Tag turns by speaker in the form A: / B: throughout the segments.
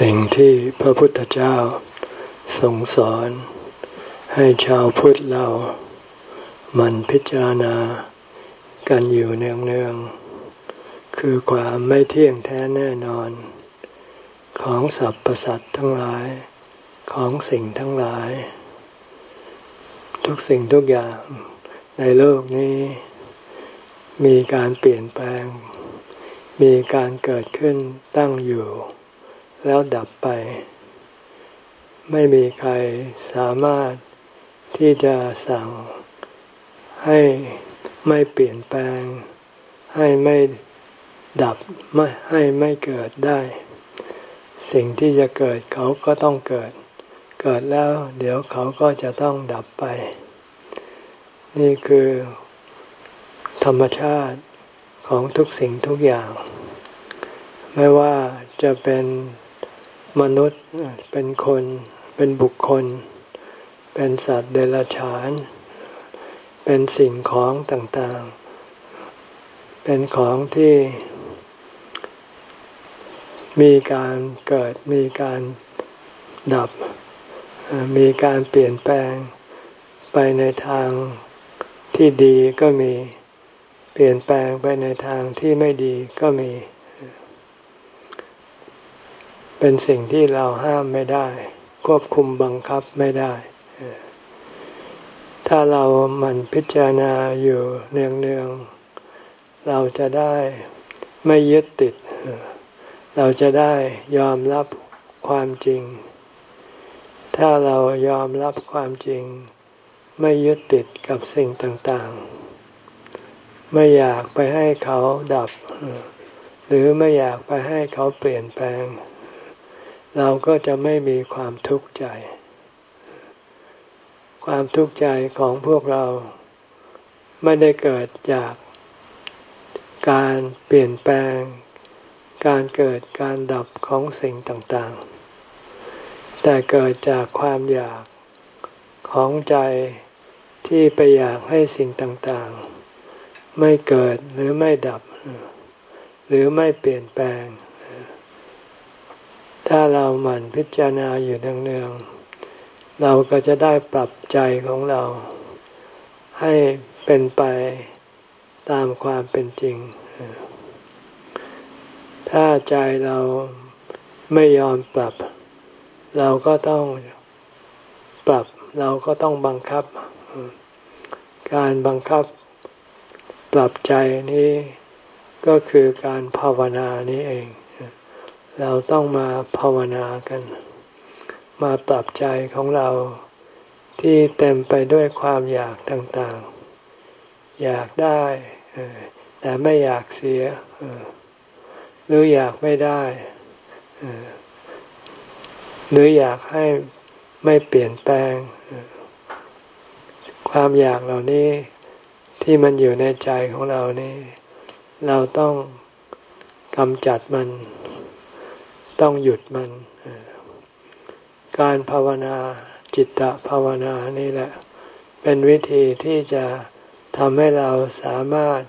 A: สิ่งที่พระพุทธเจ้าทรงสอน ให้ชาวพุทธเรา มันพิจารณา กันอยู่เนืองๆ คือความไม่เที่ยงแท้แน่นอน ของสรรพสัตว์ทั้งหลายของสิ่งทั้งหลาย ทุกสิ่งทุกอย่างในโลกนี้ มีการเปลี่ยนแปลง มีการเกิดขึ้นตั้งอยู่ แล้วดับไป ไม่มีใครสามารถที่จะสั่งให้ไม่เปลี่ยนแปลง ให้ไม่ดับไม่ให้ไม่เกิดได้ สิ่งที่จะเกิดเขาก็ต้องเกิด เกิดแล้ว เดี๋ยวเขาก็จะต้องดับไป นี่คือธรรมชาติของทุกสิ่งทุกอย่าง ไม่ว่าจะเป็น มนุษย์เป็นคนเป็นบุคคล เป็นสัตว์เดรัจฉาน เป็นสิ่งของต่างๆ เป็นของที่มีการเกิดมีการดับ มีการเปลี่ยนแปลงไปในทางที่ดีก็มีเปลี่ยนแปลงไปในทางที่ไม่ดีก็มี เป็นสิ่งที่เราห้ามไม่ได้ ควบคุมบังคับไม่ได้ ถ้าเรามันพิจารณาอยู่เนืองๆ เราจะได้ไม่ยึดติด เราจะได้ยอมรับความจริง ถ้าเรายอมรับความจริง ไม่ยึดติดกับสิ่งต่างๆ ไม่อยากไปให้เขาดับ หรือไม่อยากไปให้เขาเปลี่ยนแปลง เราก็จะไม่มีความทุกข์ใจ ความทุกข์ใจของพวกเราไม่ได้เกิดจากการเปลี่ยนแปลง การเกิดการดับของสิ่งต่างๆ แต่เกิดจากความอยากของใจที่ไปอยากให้สิ่งต่างๆ ไม่เกิดหรือไม่ดับ หรือไม่เปลี่ยนแปลง ถ้าเราหมั่นพิจารณาอยู่เนืองๆเราก็จะได้ปรับใจของเรา ให้เป็นไปตามความเป็นจริง ถ้าใจเราไม่ยอมปรับ เราก็ต้องปรับ เราก็ต้องบังคับ การบังคับปรับใจนี้ก็คือการภาวนานี้เอง เราต้องมาภาวนากัน มาปรับใจของเราที่เต็มไปด้วยความอยากต่างๆ อยากได้ แต่ไม่อยากเสีย หรืออยากไม่ได้หรืออยากให้ไม่เปลี่ยนแปลง ความอยากเหล่านี้ที่มันอยู่ในใจของเรานี่ เราต้องกำจัดมัน ต้องหยุดมัน การภาวนาจิตตภาวนานี่แหละ เป็นวิธีที่จะทำให้เราสามารถ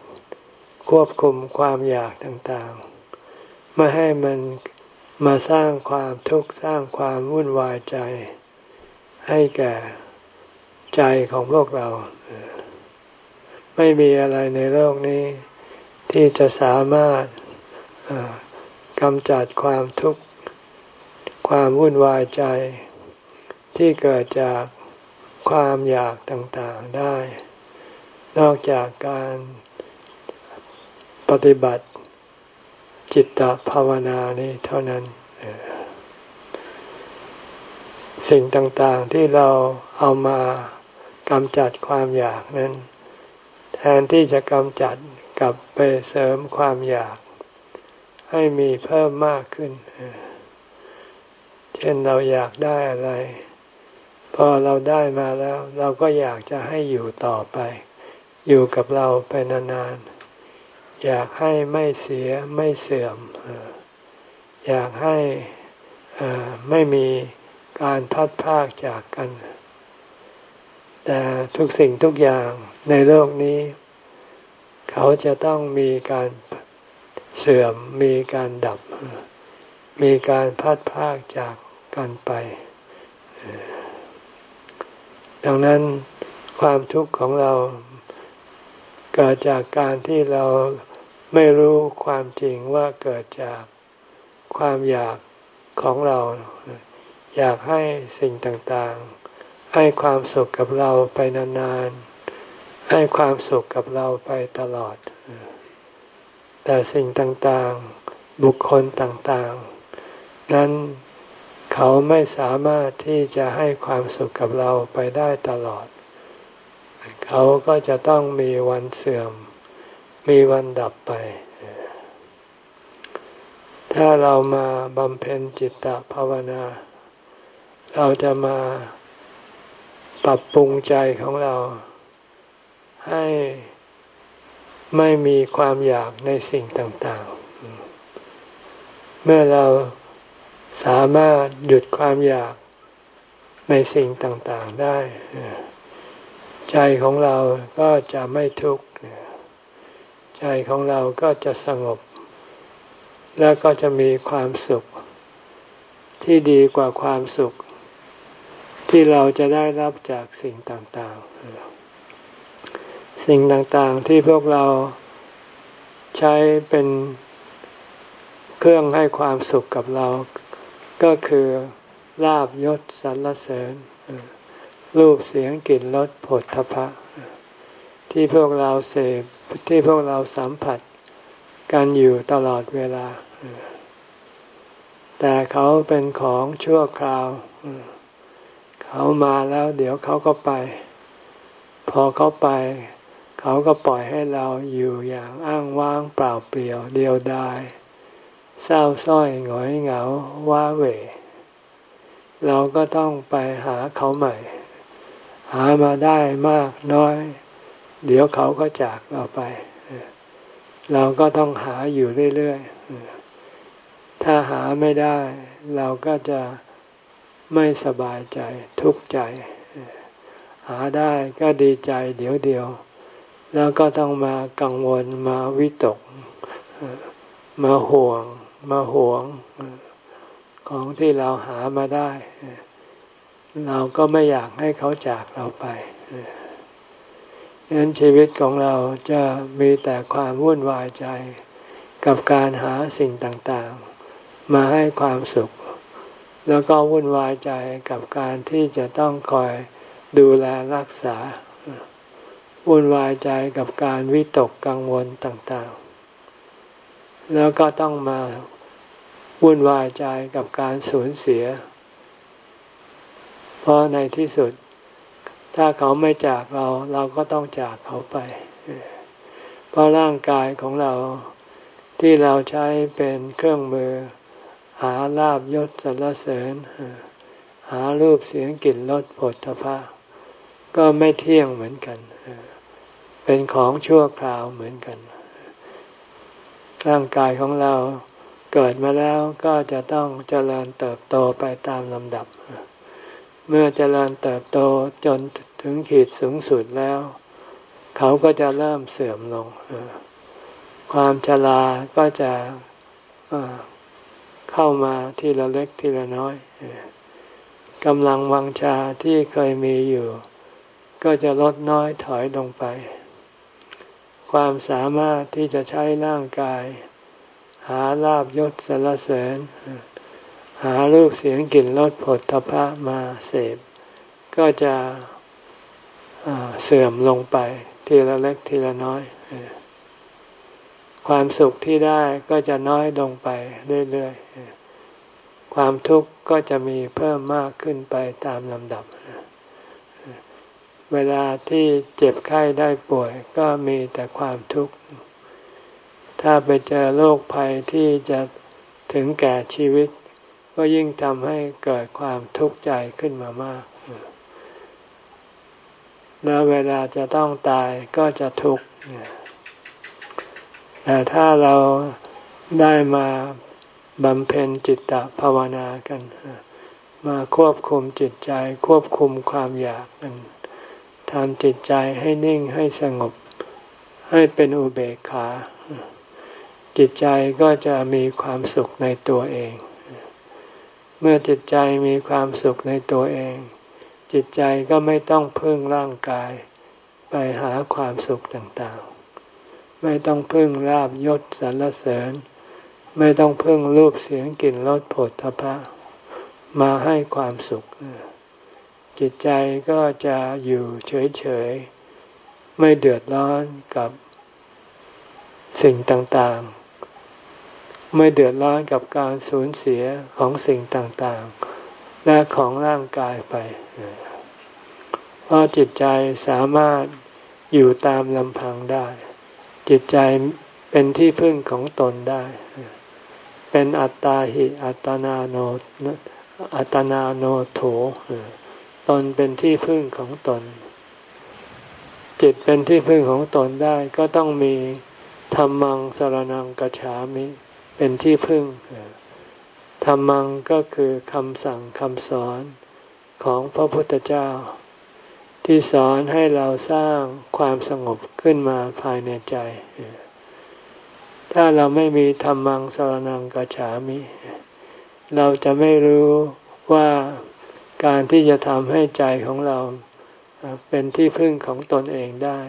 A: ควบคุมความอยากต่างๆ ไม่ให้มันมาสร้างความทุกข์สร้างความวุ่นวายใจ ให้แก่ใจของพวกเรา ไม่มีอะไรในโลกนี้ ที่จะสามารถ กำจัดความทุกข์ ความวุ่นวายใจ ที่เกิดจากความอยากต่างๆได้ นอกจากการปฏิบัติจิตตภาวนานี้เท่านั้น สิ่งต่างๆที่เราเอามากำจัดความอยากนั้น แทนที่จะกำจัดกับไปเสริมความอยาก ให้มีเพิ่มมากขึ้น เช่นเราอยากได้อะไร พอเราได้มาแล้ว เราก็อยากจะให้อยู่ต่อไป อยู่กับเราไปนานๆ อยากให้ไม่เสียไม่เสื่อม อยากให้ไม่มีการพัดพากจากกัน แต่ทุกสิ่งทุกอย่างในโลกนี้ เขาจะต้องมีการ เสื่อมมีการดับ มีการพัดพากจากกันไป ดังนั้นความทุกข์ของเราเกิดจากการที่เราไม่รู้ความจริงว่าเกิดจากความอยากของเรา อยากให้สิ่งต่างๆ ให้ความสุขกับเราไปนานๆ ให้ความสุขกับเราไปตลอด แต่สิ่งต่างๆ บุคคลต่างๆ นั้นเขาไม่สามารถที่จะให้ความสุขกับเราไปได้ตลอด เขาก็จะต้องมีวันเสื่อม มีวันดับไป ถ้าเรามาบำเพ็ญจิตตภาวนา เราจะมาปรับปรุงใจของเราให้ ไม่มีความอยากในสิ่งต่างๆ เมื่อเราสามารถหยุดความอยากในสิ่งต่างๆได้ ใจของเราก็จะไม่ทุกข์ใจของเราก็จะสงบ แล้วก็จะมีความสุข ที่ดีกว่าความสุข ที่เราจะได้รับจากสิ่งต่างๆ สิ่งต่างๆที่พวกเราใช้เป็นเครื่องให้ความสุขกับเรา ก็คือลาบยศสรรเสริญรูปเสียงกลิ่นรสผลทพะ ที่พวกเราเสพที่พวกเราสัมผัสกันอยู่ตลอดเวลา แต่เขาเป็นของชั่วคราว เขามาแล้วเดี๋ยวเขาก็ไป พอเขาไป เขาก็ปล่อยให้เราอยู่อย่างอ้างว้างเปล่าเปลี่ยวเดียวดาย เศร้าส้อยหงอยเหงาว้าเหวเราก็ต้องไปหาเขาใหม่ หามาได้มากน้อย เดี๋ยวเขาก็จากเราไป เราก็ต้องหาอยู่เรื่อยๆ ถ้าหาไม่ได้ เราก็จะไม่สบายใจทุกข์ใจ หาได้ก็ดีใจเดี๋ยวเดียว แล้วก็ต้องมากังวลมาวิตก มาห่วง มาห่วง ของที่เราหามาได้ เราก็ไม่อยากให้เขาจากเราไปดังนั้นชีวิตของเราจะมีแต่ความวุ่นวายใจ กับการหาสิ่งต่างๆ มาให้ความสุข แล้วก็วุ่นวายใจกับการที่จะต้องคอยดูแลรักษา วุ่นวายใจกับการวิตกกังวลต่างๆ แล้วก็ต้องมาวุ่นวายใจกับการสูญเสีย เพราะในที่สุด ถ้าเขาไม่จากเราเราก็ต้องจากเขาไป เพราะร่างกายของเราที่เราใช้เป็นเครื่องมือ หาลาบยศสรรเสริญ หารูปเสียงกลิ่นรสผลพะก็ไม่เที่ยงเหมือนกันเเป็นของชั่วคราวเหมือนกัน ร่างกายของเราเกิดมาแล้วก็จะต้องเจริญเติบโตไปตามลำดับ เมื่อเจริญเติบโตจนถึงขีดสูงสุดแล้ว เขาก็จะเริ่มเสื่อมลง ความชราก็จะเข้ามาทีละเล็กทีละน้อยกำลังวังชาที่เคยมีอยู่ ก็จะลดน้อยถอยลงไป ความสามารถที่จะใช้ร่างกาย หาลาบยศสรรเสริญ หารูปเสียงกลิ่นรสผลทพะมาเสพ ก็จะเสื่อมลงไปทีละเล็กทีละน้อย ความสุขที่ได้ก็จะน้อยลงไปเรื่อยๆ ความทุกข์ก็จะมีเพิ่มมากขึ้นไปตามลำดับ เวลาที่เจ็บไข้ได้ป่วยก็มีแต่ความทุกข์ ถ้าไปเจอโรคภัยที่จะถึงแก่ชีวิต ก็ยิ่งทำให้เกิดความทุกข์ใจขึ้นมามาก แล้วเวลาจะต้องตายก็จะทุกข์ แต่ถ้าเราได้มาบำเพ็ญจิตตภาวนากัน มาควบคุมจิตใจควบคุมความอยากกัน ทำจิตใจให้นิ่งให้สงบ ให้เป็นอุเบกขา จิตใจก็จะมีความสุขในตัวเอง เมื่อจิตใจมีความสุขในตัวเอง จิตใจก็ไม่ต้องพึ่งร่างกาย ไปหาความสุขต่างๆ ไม่ต้องพึ่งลาบยศสรรเสริญ ไม่ต้องพึ่งรูปเสียงกลิ่นรสผลทพะมาให้ความสุข จิตใจก็จะอยู่เฉยๆ ไม่เดือดร้อนกับสิ่งต่างๆ ไม่เดือดร้อนกับการสูญเสียของสิ่งต่างๆ และของร่างกายไป เพราะจิตใจสามารถอยู่ตามลำพังได้ จิตใจเป็นที่พึ่งของตนได้ เป็นอัตตาหิอัตนาโนอัตนาโนโถ ตนเป็นที่พึ่งของตน จิตเป็นที่พึ่งของตนได้ก็ต้องมีธรรมังสรนังกัจฉามิเป็นที่พึ่งธรรมังก็คือคำสั่งคำสอนของพระพุทธเจ้า ที่สอนให้เราสร้างความสงบขึ้นมาภายในใจ ถ้าเราไม่มีธรรมังสรนังกัจฉามิ เราจะไม่รู้ว่า การที่จะทำให้ใจของเราเป็นที่พึ่งของตนเองได้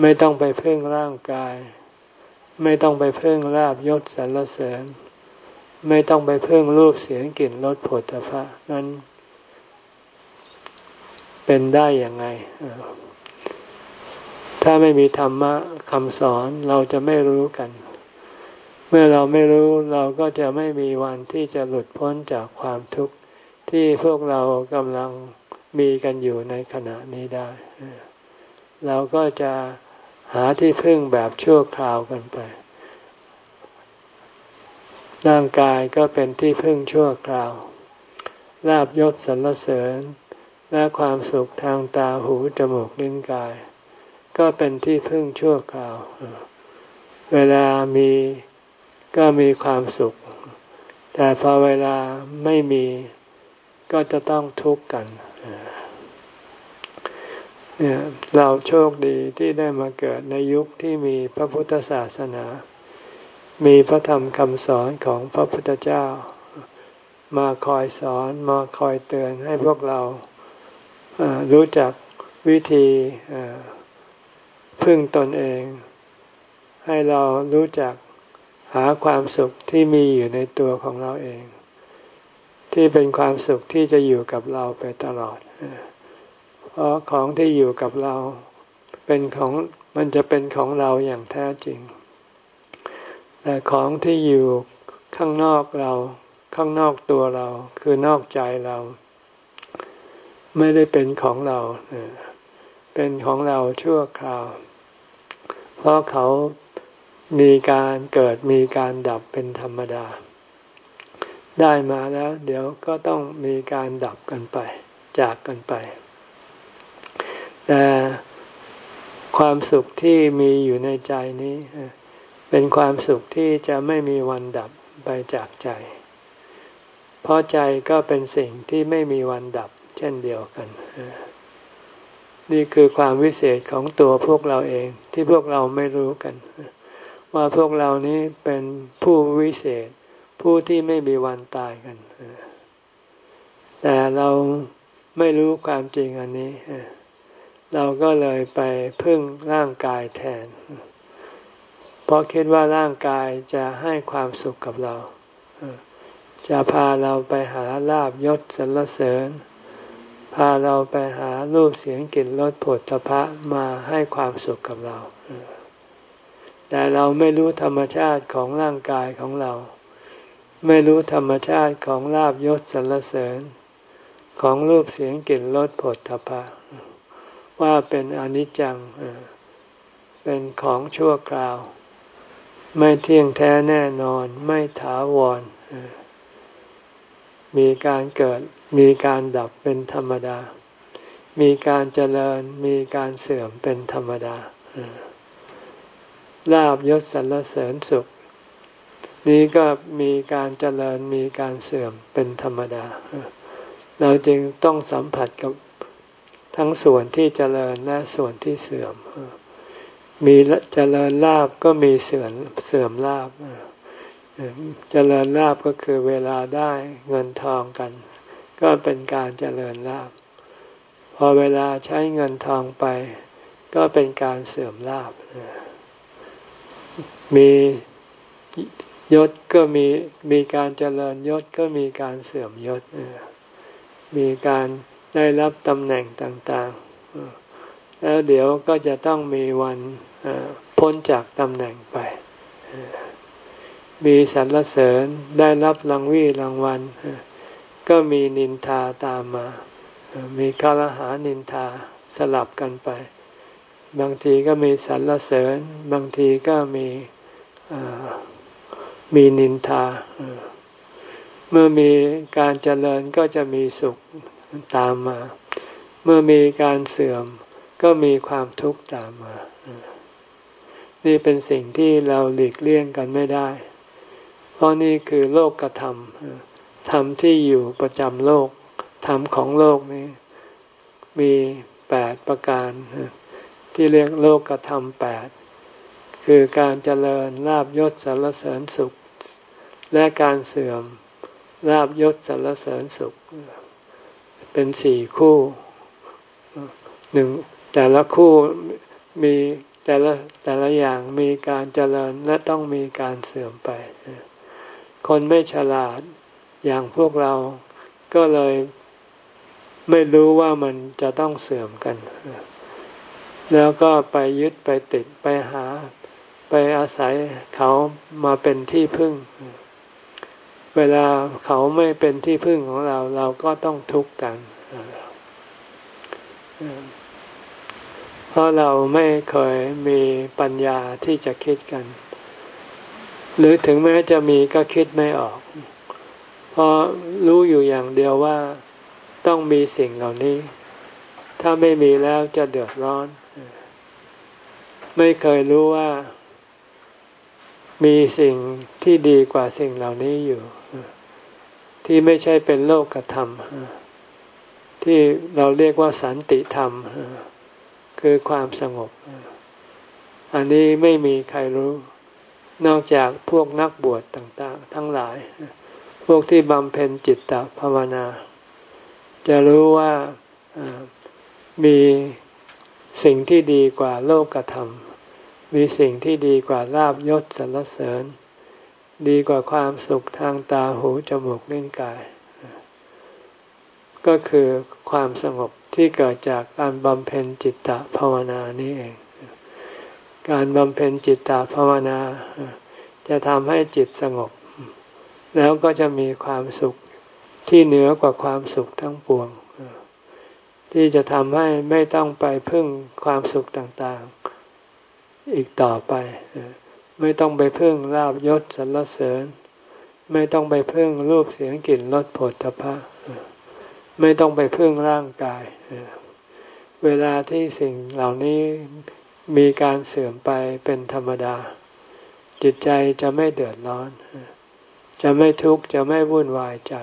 A: ไม่ต้องไปพึ่งร่างกาย ไม่ต้องไปพึ่งลาบยศสรรเสริญ ไม่ต้องไปพึ่งรูปเสียงกลิ่นรสผลพระนั้น เป็นได้อย่างไง ถ้าไม่มีธรรมะคำสอนเราจะไม่รู้กัน เมื่อเราไม่รู้เราก็จะไม่มีวันที่จะหลุดพ้นจากความทุกข์ ที่พวกเรากำลังมีกันอยู่ในขณะนี้ได้ เราก็จะหาที่พึ่งแบบชั่วคราวกันไป ร่างกายก็เป็นที่พึ่งชั่วคราวลาบยศสรรเสริญ และความสุขทางตาหูจมูกลิ้นกาย ก็เป็นที่พึ่งชั่วคราว เวลามีก็มีความสุข แต่พอเวลาไม่มี ก็จะต้องทุกข์กันเนี่ยเราโชคดีที่ได้มาเกิดในยุคที่มีพระพุทธศาสนา มีพระธรรมคำสอนของพระพุทธเจ้า มาคอยสอนมาคอยเตือนให้พวกเรารู้จักวิธีพึ่งตนเอง ให้เรารู้จักหาความสุขที่มีอยู่ในตัวของเราเอง ที่เป็นความสุขที่จะอยู่กับเราไปตลอด เพราะของที่อยู่กับเราเป็นของมันจะเป็นของเราอย่างแท้จริง แต่ของที่อยู่ข้างนอกเรา ข้างนอกตัวเรา คือนอกใจเรา ไม่ได้เป็นของเรา เป็นของเราชั่วคราว เพราะเขามีการเกิดมีการดับเป็นธรรมดา ได้มาแล้ว เดี๋ยวก็ต้องมีการดับกันไป จากกันไป แต่ความสุขที่มีอยู่ในใจนี้ เป็นความสุขที่จะไม่มีวันดับไปจากใจ เพราะใจก็เป็นสิ่งที่ไม่มีวันดับ เช่นเดียวกัน นี่คือความวิเศษของตัวพวกเราเองที่พวกเราไม่รู้กัน ว่าพวกเรานี้เป็นผู้วิเศษ ผู้ที่ไม่มีวันตายกัน แต่เราไม่รู้ความจริงอันนี้ เราก็เลยไปพึ่งร่างกายแทน เพราะคิดว่าร่างกายจะให้ความสุขกับเรา จะพาเราไปหาลาบยศสรรเสริญ พาเราไปหารูปเสียงกลิ่นรสผลพระมาให้ความสุขกับเรา แต่เราไม่รู้ธรรมชาติของร่างกายของเรา ไม่รู้ธรรมชาติของลาบยศสรรเสริญ ของรูปเสียงกลิ่นรสผลทพะว่าเป็นอนิจจังเป็นของชั่วคราว ไม่เที่ยงแท้แน่นอนไม่ถาวรมีการเกิดมีการดับเป็นธรรมดา มีการเจริญมีการเสื่อมเป็นธรรมดาลาบยศสรรเสริญสุข นี้ก็มีการเจริญมีการเสื่อมเป็นธรรมดา เราจึงต้องสัมผัสกับทั้งส่วนที่เจริญและส่วนที่เสื่อม มีเจริญลาบก็มีเสื่อมเสื่อมลาบ เจริญลาบก็คือเวลาได้เงินทองกัน ก็เป็นการเจริญลาบ พอเวลาใช้เงินทองไป ก็เป็นการเสื่อมลาบ มี ยศก็มีมีการเจริญยศก็มีการเสื่อมยศมีการได้รับตำแหน่งต่างๆ แล้วเดี๋ยวก็จะต้องมีวันพ้นจากตำแหน่งไป มีสรรเสริญได้รับรางวีรางวัล ก็มีนินทาตามมา มีคารหานินทาสลับกันไป บางทีก็มีสรรเสริญ บางทีก็มี มีนินทา เมื่อมีการเจริญก็จะมีสุขตามมา เมื่อมีการเสื่อมก็มีความทุกข์ตามมา นี่เป็นสิ่งที่เราหลีกเลี่ยงกันไม่ได้ เพราะนี่คือโลกกระทำธรรมที่อยู่ประจำโลกธรรมของโลกนี้ มีแปดประการ ที่เรียกโลกกระทำแปดคือการเจริญลาบยศสารเสริญสุข และการเสื่อมลาบยศสารเสริญสุข เป็นสี่คู่หนึ่งแต่ละคู่มีแต่ละแต่ละอย่างมีการเจริญและต้องมีการเสื่อมไป คนไม่ฉลาดอย่างพวกเราก็เลยไม่รู้ว่ามันจะต้องเสื่อมกัน แล้วก็ไปยึดไปติดไปหา ไปอาศัยเขามาเป็นที่พึ่ง เวลาเขาไม่เป็นที่พึ่งของเรา เราก็ต้องทุกข์กัน เพราะเราไม่เคยมีปัญญาที่จะคิดกัน หรือถึงแม้จะมีก็คิดไม่ออก เพราะรู้อยู่อย่างเดียวว่าต้องมีสิ่งเหล่านี้ ถ้าไม่มีแล้วจะเดือดร้อน ไม่เคยรู้ว่ามีสิ่งที่ดีกว่าสิ่งเหล่านี้อยู่ ที่ไม่ใช่เป็นโลกธรรม ที่เราเรียกว่าสันติธรรม คือความสงบ อันนี้ไม่มีใครรู้ นอกจากพวกนักบวชต่าง ๆ ทั้งหลาย พวกที่บำเพ็ญจิตตภาวนา จะรู้ว่ามีสิ่งที่ดีกว่าโลกธรรม มีสิ่งที่ดีกว่าลาบยศสรรเสริญ ดีกว่าความสุขทางตาหูจมูกลิ้นกาย ก็คือความสงบที่เกิดจากการบำเพ็ญจิตตภาวนานี้เอง การบำเพ็ญจิตตภาวนา จะทำให้จิตสงบ แล้วก็จะมีความสุขที่เหนือกว่าความสุขทั้งปวง ที่จะทำให้ไม่ต้องไปพึ่งความสุขต่างๆ อีกต่อไป ไม่ต้องไปพึ่งลาบยศสรรเสริญ ไม่ต้องไปพึ่งรูปเสียงกลิ่นรสผลตภะไม่ต้องไปพึ่งร่างกาย เวลาที่สิ่งเหล่านี้มีการเสื่อมไปเป็นธรรมดา จิตใจจะไม่เดือดร้อน จะไม่ทุกข์จะไม่วุ่นวายใจ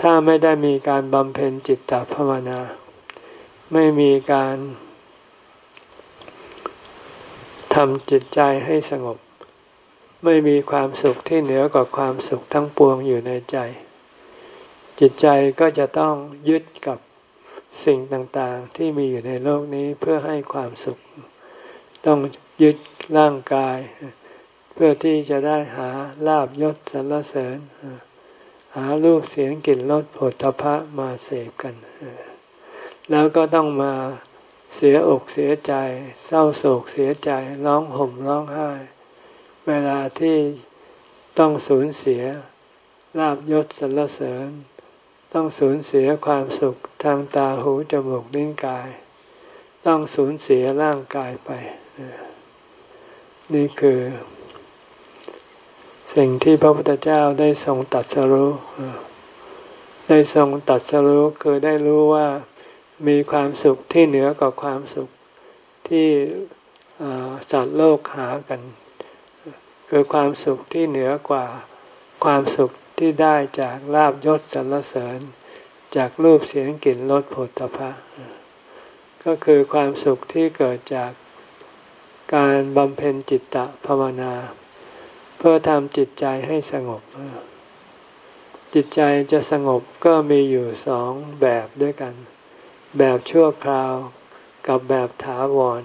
A: ถ้าไม่ได้มีการบำเพ็ญจิตตภาวนา ไม่มีการ ทำจิตใจให้สงบ ไม่มีความสุขที่เหนือกว่าความสุขทั้งปวงอยู่ในใจ จิตใจก็จะต้องยึดกับสิ่งต่างๆ ที่มีอยู่ในโลกนี้เพื่อให้ความสุข ต้องยึดร่างกาย เพื่อที่จะได้หาลาบยศสรรเสริญ หารูปเสียงกลิ่นรสผลทพะมาเสพกัน แล้วก็ต้องมา เสียอกเสียใจ เศร้าโศกเสียใจร้องห่มร้องไห้ เวลาที่ต้องสูญเสียลาบยศสรรเสริญ ต้องสูญเสียความสุขทางตาหูจมูกลิ้นกาย ต้องสูญเสียร่างกายไป นี่คือ สิ่งที่พระพุทธเจ้าได้ทรงตัดสรู้ได้ทรงตัดสรู้คือได้รู้ว่า มีความสุขที่เหนือกว่าความสุขที่สัตว์โลกหากัน คือความสุขที่เหนือกว่าความสุขที่ได้จากลาบยศสรรเสริญ จากรูปเสียงกลิ่นรสผลตภะก็คือความสุขที่เกิดจากการบำเพ็ญจิตตภาวนา เพื่อทำจิตใจให้สงบ จิตใจจะสงบก็มีอยู่สองแบบด้วยกัน แบบชั่วคราวกับแบบถาวร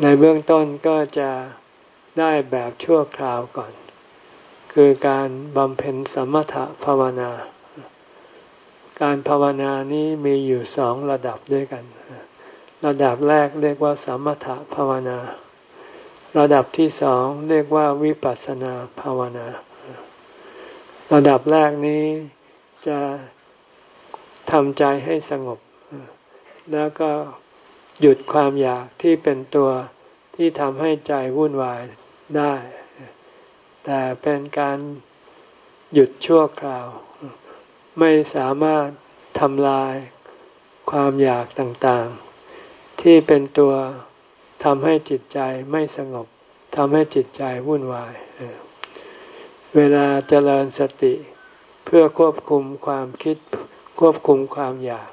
A: ในเบื้องต้นก็จะได้แบบชั่วคราวก่อน คือการบำเพ็ญสมถะภาวนา การภาวนานี้มีอยู่สองระดับด้วยกัน ระดับแรกเรียกว่าสมถะภาวนา ระดับที่สองเรียกว่าวิปัสสนาภาวนา ระดับแรกนี้จะ ทำใจให้สงบ แล้วก็หยุดความอยากที่เป็นตัวที่ทำให้ใจวุ่นวายได้ แต่เป็นการหยุดชั่วคราว ไม่สามารถทำลายความอยากต่างๆ ที่เป็นตัวทำให้จิตใจไม่สงบทำให้จิตใจวุ่นวาย เวลาเจริญสติเพื่อควบคุมความคิด ควบคุมความอยาก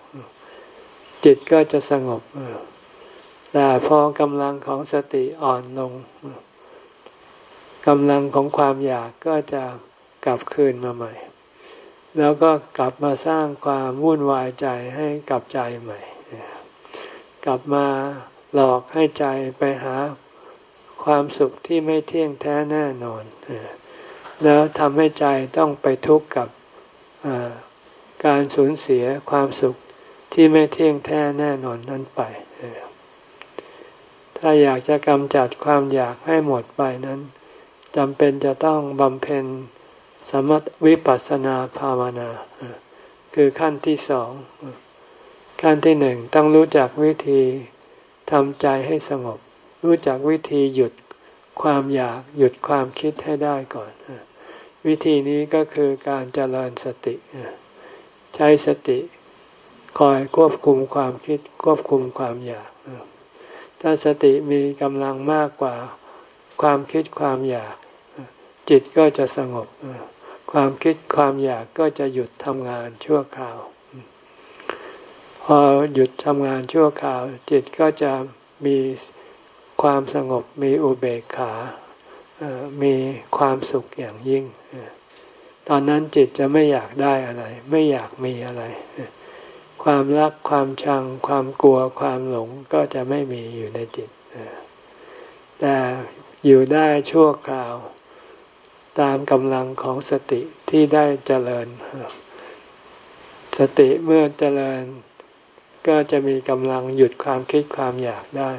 A: จิตก็จะสงบแต่พอกำลังของสติอ่อนลงกำลังของความอยากก็จะกลับคืนมาใหม่ แล้วก็กลับมาสร้างความวุ่นวายใจให้กับใจใหม่ กลับมาหลอกให้ใจไปหาความสุขที่ไม่เที่ยงแท้แน่นอน แล้วทำให้ใจต้องไปทุกข์กับ การสูญเสียความสุขที่ไม่เที่ยงแท้แน่นอนนั้นไป ถ้าอยากจะกำจัดความอยากให้หมดไปนั้นจำเป็นจะต้องบำเพ็ญสมถวิปัสสนาภาวนา คือขั้นที่สอง ขั้นที่หนึ่งต้องรู้จักวิธีทำใจให้สงบ รู้จักวิธีหยุดความอยากหยุดความคิดให้ได้ก่อน วิธีนี้ก็คือการเจริญสติ ใช้สติ คอยควบคุมความคิดควบคุมความอยาก ถ้าสติมีกำลังมากกว่าความคิดความอยาก จิตก็จะสงบ ความคิดความอยากก็จะหยุดทำงานชั่วคราว พอหยุดทำงานชั่วคราว จิตก็จะมีความสงบมีอุเบกขา มีความสุขอย่างยิ่ง ตอนนั้นจิตจะไม่อยากได้อะไร ไม่อยากมีอะไร ความรักความชัง ความกลัวความหลงก็จะไม่มีอยู่ในจิตแต่อยู่ได้ชั่วคราว ตามกำลังของสติที่ได้เจริญ สติเมื่อเจริญ ก็จะมีกำลังหยุดความคิดความอยากได้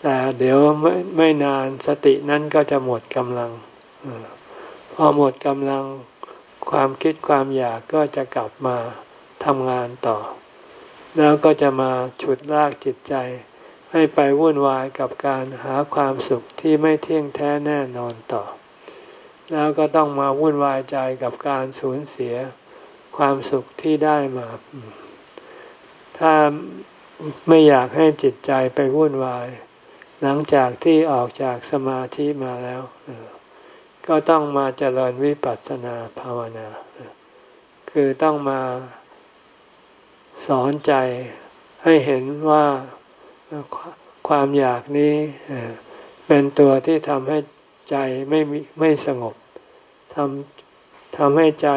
A: แต่เดี๋ยวไม่ไม่นานสตินั้นก็จะหมดกำลัง พอหมดกำลังความคิดความอยากก็จะกลับมาทำงานต่อ แล้วก็จะมาฉุดลากจิตใจ ให้ไปวุ่นวายกับการหาความสุขที่ไม่เที่ยงแท้แน่นอนต่อ แล้วก็ต้องมาวุ่นวายใจกับการสูญเสียความสุขที่ได้มา ถ้าไม่อยากให้จิตใจไปวุ่นวาย หลังจากที่ออกจากสมาธิมาแล้ว ก็ต้องมาเจริญวิปัสสนาภาวนา คือต้องมาสอนใจให้เห็นว่าความอยากนี้เป็นตัวที่ทำให้ใจไม่ไม่สงบทำทำให้ใจ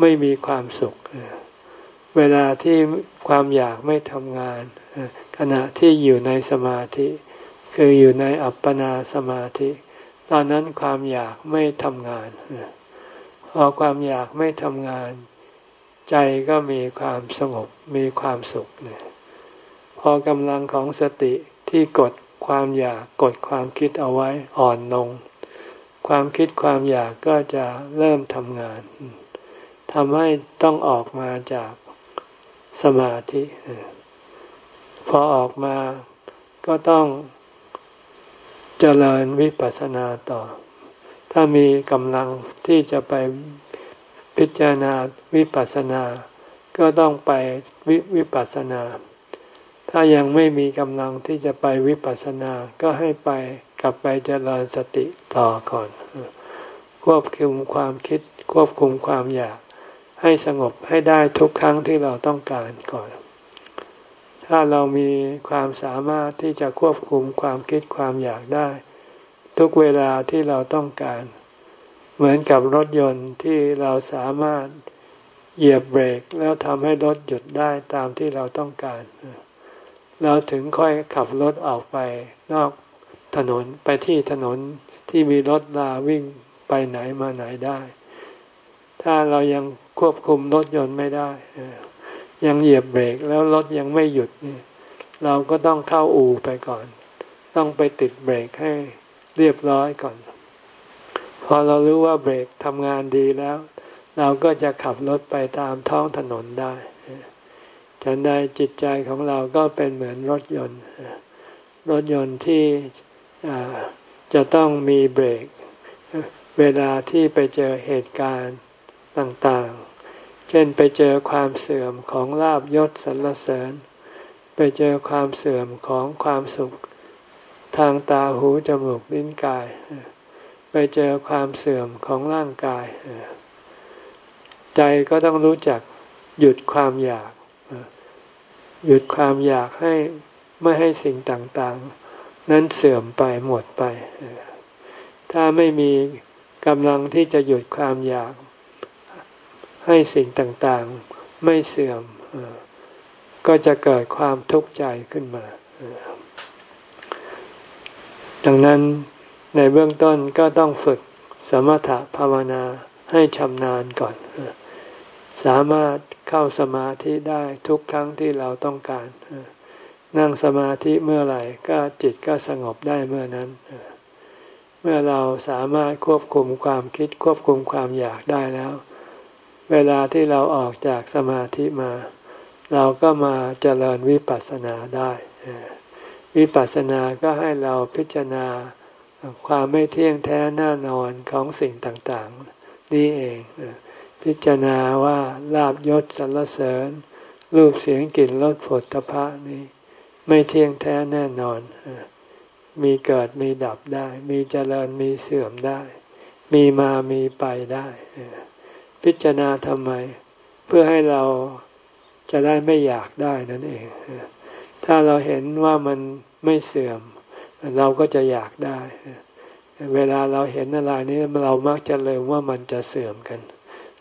A: ไม่มีความสุข เวลาที่ความอยากไม่ทำงาน ขณะที่อยู่ในสมาธิ คืออยู่ในอัปปนาสมาธิ ตอนนั้นความอยากไม่ทำงาน พอความอยากไม่ทำงาน ใจก็มีความสงบมีความสุขเนี่ยพอกำลังของสติที่กดความอยากกดความคิดเอาไว้อ่อนลง ความคิดความอยากก็จะเริ่มทำงานทำให้ต้องออกมาจากสมาธิ พอออกมาก็ต้อง เจริญวิปัสสนาต่อ ถ้ามีกำลังที่จะไปพิจารณาวิปัสสนา ก็ต้องไปวิวปัสสนา ถ้ายังไม่มีกำลังที่จะไปวิปัสสนา ก็ให้ไปกลับไปเจริญสติต่อก่อน ควบคุมความคิดควบคุมความอยาก ให้สงบให้ได้ทุกครั้งที่เราต้องการก่อน ถ้าเรามีความสามารถที่จะควบคุมความคิดความอยากได้ ทุกเวลาที่เราต้องการ เหมือนกับรถยนต์ที่เราสามารถเหยียบเบรกแล้วทำให้รถหยุดได้ตามที่เราต้องการ เราถึงค่อยขับรถออกไปนอกถนนไปที่ถนนที่มีรถลาวิ่งไปไหนมาไหนได้ ถ้าเรายังควบคุมรถยนต์ไม่ได้ ยังเหยียบเบรกแล้วรถยังไม่หยุดนี่เราก็ต้องเข้าอู่ไปก่อน ต้องไปติดเบรกให้เรียบร้อยก่อน พอเรารู้ว่าเบรกทำงานดีแล้ว เราก็จะขับรถไปตามท้องถนนได้ฉันใดจิตใจของเราก็เป็นเหมือนรถยนต์ รถยนต์ที่จะต้องมีเบรก เวลาที่ไปเจอเหตุการณ์ต่าง ช่นไปเจอความเสื่อมของลาบยศสรรเสริญ ไปเจอความเสื่อมของความสุข ทางตาหูจมูกลิ้นกาย ไปเจอความเสื่อมของร่างกาย ใจก็ต้องรู้จักหยุดความอยาก หยุดความอยากให้ไม่ให้สิ่งต่างๆ นั้นเสื่อมไปหมดไป ถ้าไม่มีกำลังที่จะหยุดความอยาก ให้สิ่งต่างๆไม่เสื่อม ก็จะเกิดความทุกข์ใจขึ้นมา ดังนั้นในเบื้องต้นก็ต้องฝึกสมถะภาวนาให้ชำนาญก่อน สามารถเข้าสมาธิได้ทุกครั้งที่เราต้องการ นั่งสมาธิเมื่อไหร่ก็จิตก็สงบได้เมื่อนั้น เมื่อเราสามารถควบคุมความคิดควบคุมความอยากได้แล้ว เวลาที่เราออกจากสมาธิมา เราก็มาเจริญวิปัสสนาได้วิปัสสนาก็ให้เราพิจารณาความไม่เที่ยงแท้แน่นอนของสิ่งต่างๆ นี่เอง พิจารณาว่าลาบยศสรรเสริญ รูปเสียงกลิ่นรสผลตภะนี้ ไม่เที่ยงแท้แน่นอน มีเกิดมีดับได้ มีเจริญมีเสื่อมได้ มีมามีไปได้ พิจารณาทำไม เพื่อให้เราจะได้ไม่อยากได้นั่นเอง ถ้าเราเห็นว่ามันไม่เสื่อม เราก็จะอยากได้ เวลาเราเห็นอะไรนี้เรามักจะลืมว่ามันจะเสื่อมกัน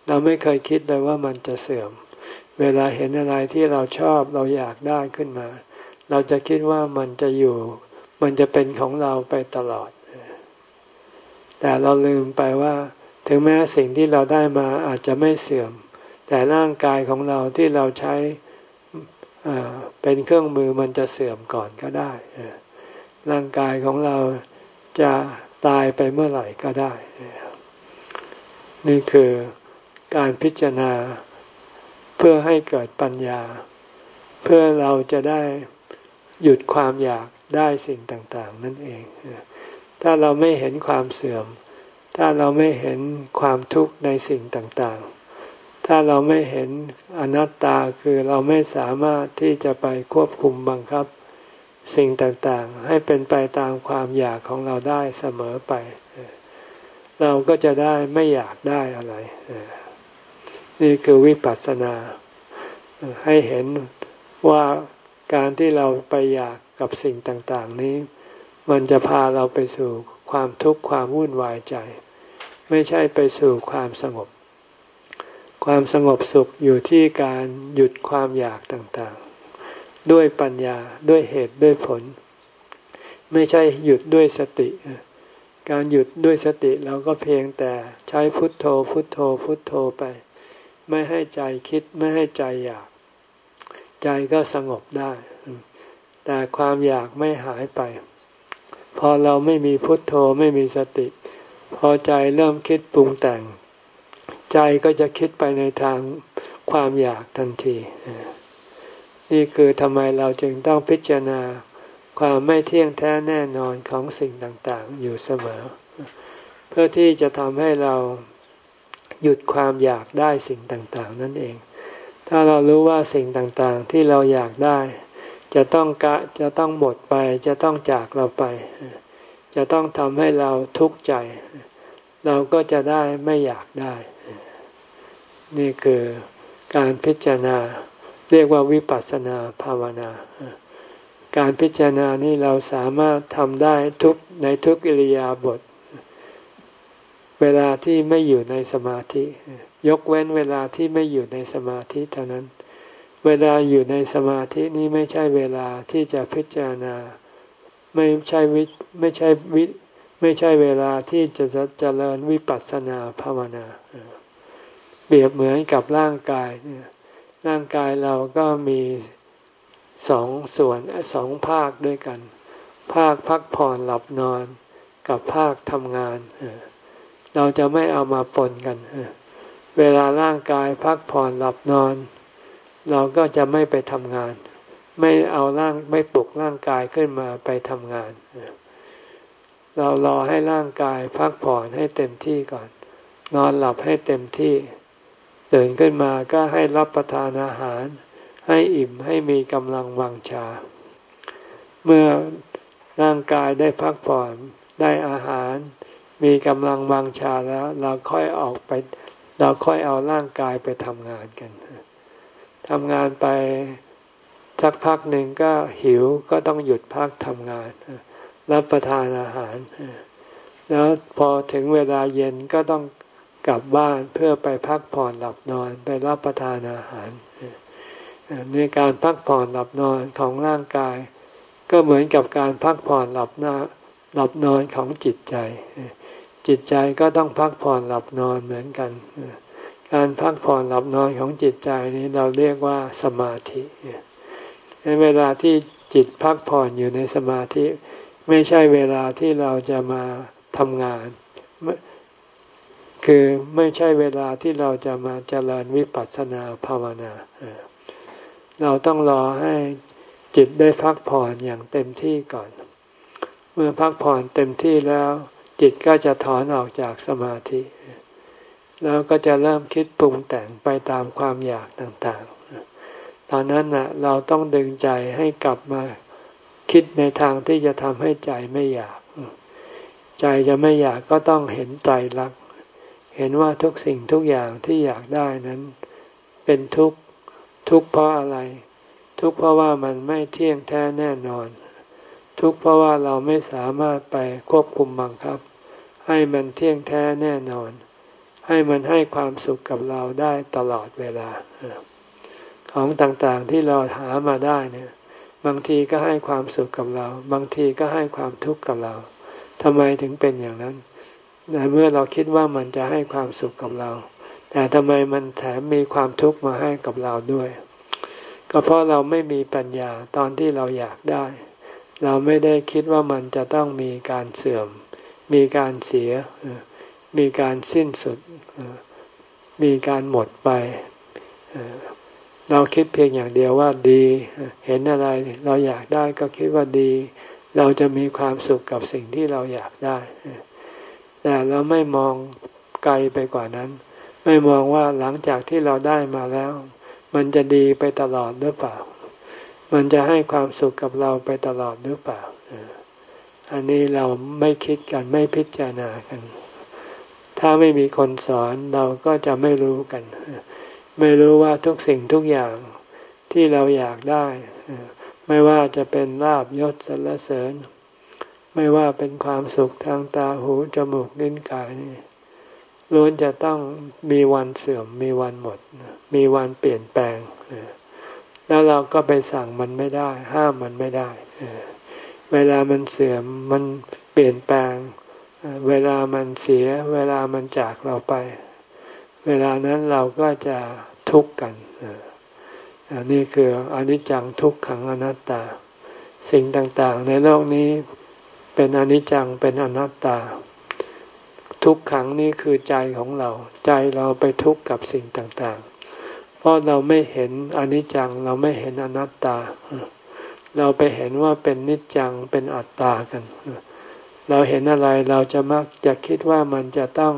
A: เราไม่เคยคิดเลยว่ามันจะเสื่อม เวลาเห็นอะไรที่เราชอบเราอยากได้ขึ้นมา เราจะคิดว่ามันจะอยู่ มันจะเป็นของเราไปตลอด แต่เราลืมไปว่า ถึงแม้สิ่งที่เราได้มาอาจจะไม่เสื่อม แต่ร่างกายของเราที่เราใช้เป็นเครื่องมือมันจะเสื่อมก่อนก็ได้ ร่างกายของเราจะตายไปเมื่อไหร่ก็ได้ นี่คือการพิจารณาเพื่อให้เกิดปัญญา เพื่อเราจะได้หยุดความอยากได้สิ่งต่าง ๆ นั่นเอง ถ้าเราไม่เห็นความเสื่อม ถ้าเราไม่เห็นความทุกข์ในสิ่งต่างๆ ถ้าเราไม่เห็นอนัตตาคือเราไม่สามารถที่จะไปควบคุมบังคับ สิ่งต่างๆ ให้เป็นไปตามความอยากของเราได้เสมอไป เราก็จะได้ไม่อยากได้อะไร นี่คือวิปัสสนา ให้เห็นว่าการที่เราไปอยากกับสิ่งต่างๆ นี้ มันจะพาเราไปสู่ความทุกข์ความวุ่นวายใจ ไม่ใช่ไปสู่ความสงบ ความสงบสุขอยู่ที่การหยุดความอยากต่างๆ ด้วยปัญญาด้วยเหตุด้วยผล ไม่ใช่หยุดด้วยสติ การหยุดด้วยสติเราก็เพียงแต่ใช้พุทโธพุทโธพุทโธไป ไม่ให้ใจคิดไม่ให้ใจอยาก ใจก็สงบได้ แต่ความอยากไม่หายไป พอเราไม่มีพุทโธไม่มีสติ พอใจเริ่มคิดปรุงแต่ง ใจก็จะคิดไปในทางความอยากทันที นี่คือทำไมเราจึงต้องพิจารณาความไม่เที่ยงแท้แน่นอนของสิ่งต่างๆ อยู่เสมอ เพื่อที่จะทำให้เราหยุดความอยากได้สิ่งต่างๆ นั่นเอง ถ้าเรารู้ว่าสิ่งต่างๆ ที่เราอยากได้ จะต้องกะจะต้องหมดไปจะต้องจากเราไป จะต้องทำให้เราทุกข์ใจ เราก็จะได้ไม่อยากได้ นี่คือการพิจารณาเรียกว่าวิปัสสนาภาวนา การพิจารณานี้เราสามารถทำได้ทุกในทุกอิริยาบถเวลาที่ไม่อยู่ในสมาธิ ยกเว้นเวลาที่ไม่อยู่ในสมาธิเท่านั้น เวลาอยู่ในสมาธินี้ไม่ใช่เวลาที่จะพิจารณา ไม่ใช่วิไม่ใช่วิไม่ใช่เวลาที่จะเจริญวิปัสสนาภาวนาเปรียบเหมือนกับร่างกายเนี่ยร่างกายเราก็มีสองส่วนสองภาคด้วยกัน ภาคพักผ่อนหลับนอน กับภาคทำงานเราจะไม่เอามาปนกันเวลาร่างกายพักผ่อนหลับนอน เราก็จะไม่ไปทำงาน ไม่เอาร่างไม่ปลุกร่างกายขึ้นมาไปทำงาน เรารอให้ร่างกายพักผ่อนให้เต็มที่ก่อน นอนหลับให้เต็มที่ตื่นขึ้นมาก็ให้รับประทานอาหาร ให้อิ่มให้มีกำลังวังชา เมื่อร่างกายได้พักผ่อนได้อาหาร มีกำลังวังชาแล้ว เราค่อยออกไป เราค่อยเอาร่างกายไปทำงานกันทำงานไป สักพักหนึ่งก็หิวก็ต้องหยุดพักทำงาน รับประทานอาหาร แล้วพอถึงเวลาเย็นก็ต้องกลับบ้านเพื่อไปพักผ่อนหลับนอนไปรับประทานอาหารในการพักผ่อนหลับนอนของร่างกาย ก็เหมือนกับการพักผ่อนหลับน้าหลับนอนของจิตใจ จิตใจก็ต้องพักผ่อนหลับนอนเหมือนกัน การพักผ่อนหลับนอนของจิตใจนี้เราเรียกว่าสมาธิ ในเวลาที่จิตพักผ่อนอยู่ในสมาธิ ไม่ใช่เวลาที่เราจะมาทำงาน คือไม่ใช่เวลาที่เราจะมาเจริญวิปัสสนาภาวนา เราต้องรอให้จิตได้พักผ่อนอย่างเต็มที่ก่อน เมื่อพักผ่อนเต็มที่แล้ว จิตก็จะถอนออกจากสมาธิ แล้วก็จะเริ่มคิดปรุงแต่งไปตามความอยากต่าง ตอนนั้นนะ่ะเราต้องดึงใจให้กลับมาคิดในทางที่จะทำให้ใจไม่อยาก ใจจะไม่อยากก็ต้องเห็นใจรัก เห็นว่าทุกสิ่งทุกอย่างที่อยากได้นั้น เป็นทุกข์ทุกข์เพราะอะไร ทุกข์เพราะว่ามันไม่เที่ยงแท้แน่นอน ทุกข์เพราะว่าเราไม่สามารถไปควบคุมบังคับ ให้มันเที่ยงแท้แน่นอน ให้มันให้ความสุขกับเราได้ตลอดเวลา ของต่างๆที่เราหามาได้เนี่ย บางทีก็ให้ความสุขกับเรา บางทีก็ให้ความทุกข์กับเราทำไมถึงเป็นอย่างนั้นในเมื่อเราคิดว่ามันจะให้ความสุขกับเรา แต่ทำไมมันแถมมีความทุกข์มาให้กับเราด้วย ก็เพราะเราไม่มีปัญญาตอนที่เราอยากได้ เราไม่ได้คิดว่ามันจะต้องมีการเสื่อม มีการเสีย มีการสิ้นสุด มีการหมดไป เราคิดเพียงอย่างเดียวว่าดี เห็นอะไรเราอยากได้ก็คิดว่าดี เราจะมีความสุขกับสิ่งที่เราอยากได้ แต่เราไม่มองไกลไปกว่านั้น ไม่มองว่าหลังจากที่เราได้มาแล้ว มันจะดีไปตลอดหรือเปล่า มันจะให้ความสุขกับเราไปตลอดหรือเปล่า อันนี้เราไม่คิดกันไม่พิจารณากัน ถ้าไม่มีคนสอนเราก็จะไม่รู้กัน ไม่รู้ว่าทุกสิ่งทุกอย่างที่เราอยากได้ ไม่ว่าจะเป็นลาบยศสรรเสริญ ไม่ว่าเป็นความสุขทางตาหูจมูกลิ้นกายนี่ล้วนจะต้องมีวันเสื่อม มีวันหมด มีวันเปลี่ยนแปลง แล้วเราก็ไปสั่งมันไม่ได้ ห้ามมันไม่ได้ เวลามันเสื่อมมันเปลี่ยนแปลง เวลามันเสีย เวลามันจากเราไป เวลานั้นเราก็จะทุกข์กันอันนี้คืออนิจจังทุกขังอนัตตา สิ่งต่างๆ ในโลกนี้เป็นอนิจจังเป็นอนัตตา ทุกขังนี้คือใจของเรา ใจเราไปทุกข์กับสิ่งต่างๆ เพราะเราไม่เห็นอนิจจังเราไม่เห็นอนัตตา เราไปเห็นว่าเป็นนิจจังเป็นอัตตากัน เราเห็นอะไรเราจะมักจะคิดว่ามันจะต้อง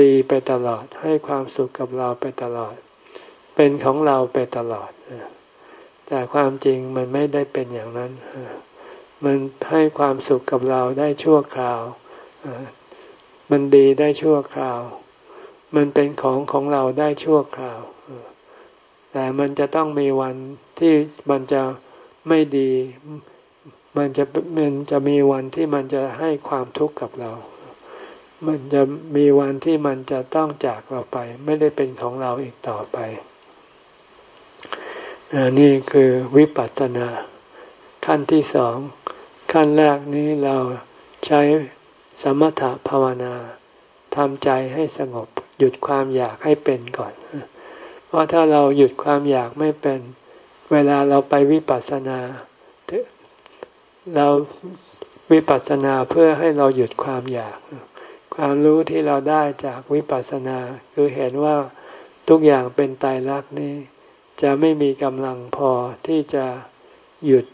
A: ดีไปตลอด ให้ความสุขกับเราไปตลอด เป็นของเราไปตลอด แต่ความจริงมันไม่ได้เป็นอย่างนั้น มันให้ความสุขกับเราได้ชั่วคราว มันดีได้ชั่วคราว มันเป็นของของเราได้ชั่วคราว แต่มันจะต้องมีวันที่มันจะไม่ดี มันจะมันจะมีวันที่มันจะให้ความทุกข์กับเรา มันจะมีวันที่มันจะต้องจากเราไป ไม่ได้เป็นของเราอีกต่อไปนี่คือวิปัสสนา ขั้นที่สอง ขั้นแรกนี้เราใช้สมถภาวนาทำใจให้สงบ หยุดความอยากให้เป็นก่อน เพราะถ้าเราหยุดความอยากไม่เป็น เวลาเราไปวิปัสสนา เราวิปัสสนาเพื่อให้เราหยุดความอยาก ความรู้ที่เราได้จากวิปัสสนา คือเห็นว่าทุกอย่างเป็นตายรักนี้ จะไม่มีกำลังพอที่จะหยุด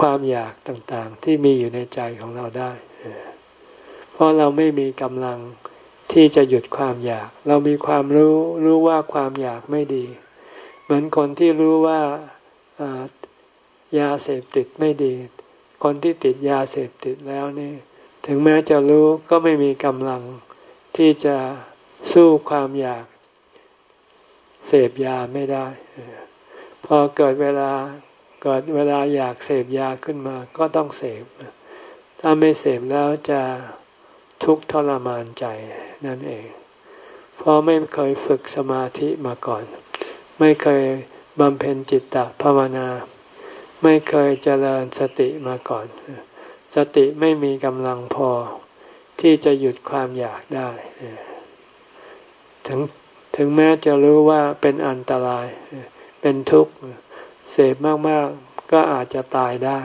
A: ความอยากต่างๆ ที่มีอยู่ในใจของเราได้ เพราะเราไม่มีกำลังที่จะหยุดความอยาก เรามีความรู้รู้ว่าความอยากไม่ดี เหมือนคนที่รู้ว่ายาเสพติดไม่ดี คนที่ติดยาเสพติดแล้วนี่ ถึงแม้จะรู้ก็ไม่มีกำลังที่จะสู้ความอยาก เสพยาไม่ได้ พอเกิดเวลาเกิดเวลาอยากเสพยาขึ้นมา ก็ต้องเสพ ถ้าไม่เสพแล้วจะทุกข์ทรมานใจนั่นเอง เพราะไม่เคยฝึกสมาธิมาก่อน ไม่เคยบำเพ็ญจิตตภาวนา ไม่เคยเจริญสติมาก่อน สติไม่มีกำลังพอที่จะหยุดความอยากได้ ถึงถึงแม้จะรู้ว่าเป็นอันตราย เป็นทุกข์ เสพมาก ๆ ก็อาจจะตายได้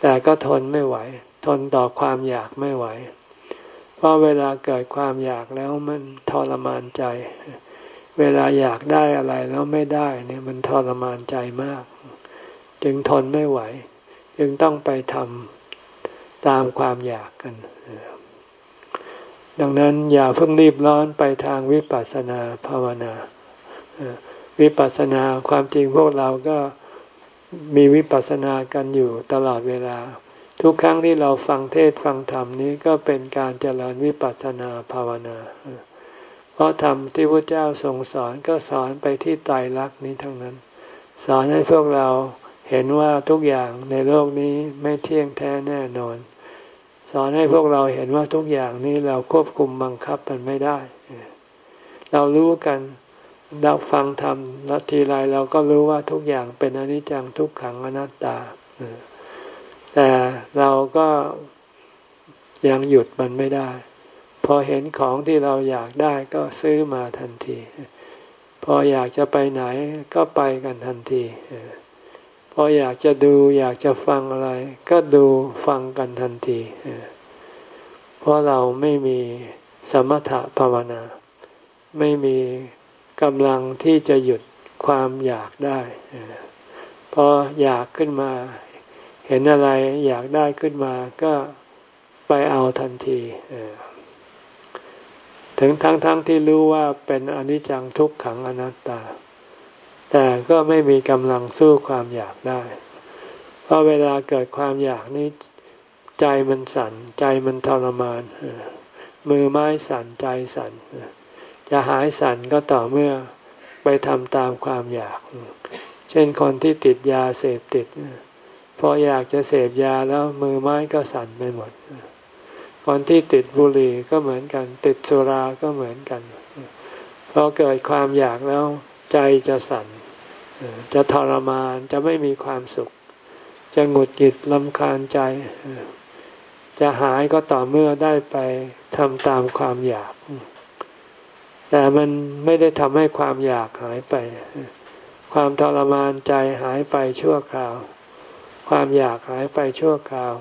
A: แต่ก็ทนไม่ไหว ทนต่อความอยากไม่ไหว เพราะเวลาเกิดความอยากแล้วมันทรมานใจ เวลาอยากได้อะไรแล้วไม่ได้เนี่ยมันทรมานใจมาก จึงทนไม่ไหว จึงต้องไปทำ ตามความอยากกัน ดังนั้นอย่าเพิ่งรีบร้อนไปทางวิปัสสนาภาวนา วิปัสสนาความจริงพวกเราก็มีวิปัสสนากันอยู่ตลอดเวลา ทุกครั้งที่เราฟังเทศฟังธรรมนี้ก็เป็นการเจริญวิปัสสนาภาวนา เพราะธรรมที่พระเจ้าทรงสอนก็สอนไปที่ไตรลักษณ์นี้ทั้งนั้น สอนให้พวกเราเห็นว่าทุกอย่างในโลกนี้ไม่เที่ยงแท้แน่นอน สอนให้พวกเราเห็นว่าทุกอย่างนี้เราควบคุมบังคับมันไม่ได้ เรารู้กันเราฟังธรรมแล้วทีไรเราก็รู้ว่าทุกอย่างเป็นอนิจจังทุกขังอนัตตา แต่เราก็ยังหยุดมันไม่ได้ พอเห็นของที่เราอยากได้ก็ซื้อมาทันที พออยากจะไปไหนก็ไปกันทันที พออยากจะดูอยากจะฟังอะไร ก็ดูฟังกันทันที เพราะเราไม่มีสมถะภาวนา ไม่มีกำลังที่จะหยุดความอยากได้พออยากขึ้นมา เห็นอะไรอยากได้ขึ้นมาก็ไปเอาทันทีถึงทั้งทั้งที่รู้ว่าเป็นอนิจจังทุกขังอนัตตา แต่ก็ไม่มีกำลังสู้ความอยากได้ เพราะเวลาเกิดความอยากนี้ใจมันสั่นใจมันทรมาน มือไม้สั่นใจสั่นจะหายสั่นก็ต่อเมื่อไปทำตามความอยาก เช่นคนที่ติดยาเสพติด พออยากจะเสพยาแล้วมือไม้ก็สั่นไปหมด คนที่ติดบุหรี่ก็เหมือนกัน ติดสุราก็เหมือนกันพอเกิดความอยากแล้วใจจะสั่น จะทรมานจะไม่มีความสุข จะหงุดหงิดลำคาญใจ จะหายก็ต่อเมื่อได้ไปทำตามความอยาก แต่มันไม่ได้ทำให้ความอยากหายไป ความทรมานใจหายไปชั่วคราว ความอยากหายไปชั่วคราว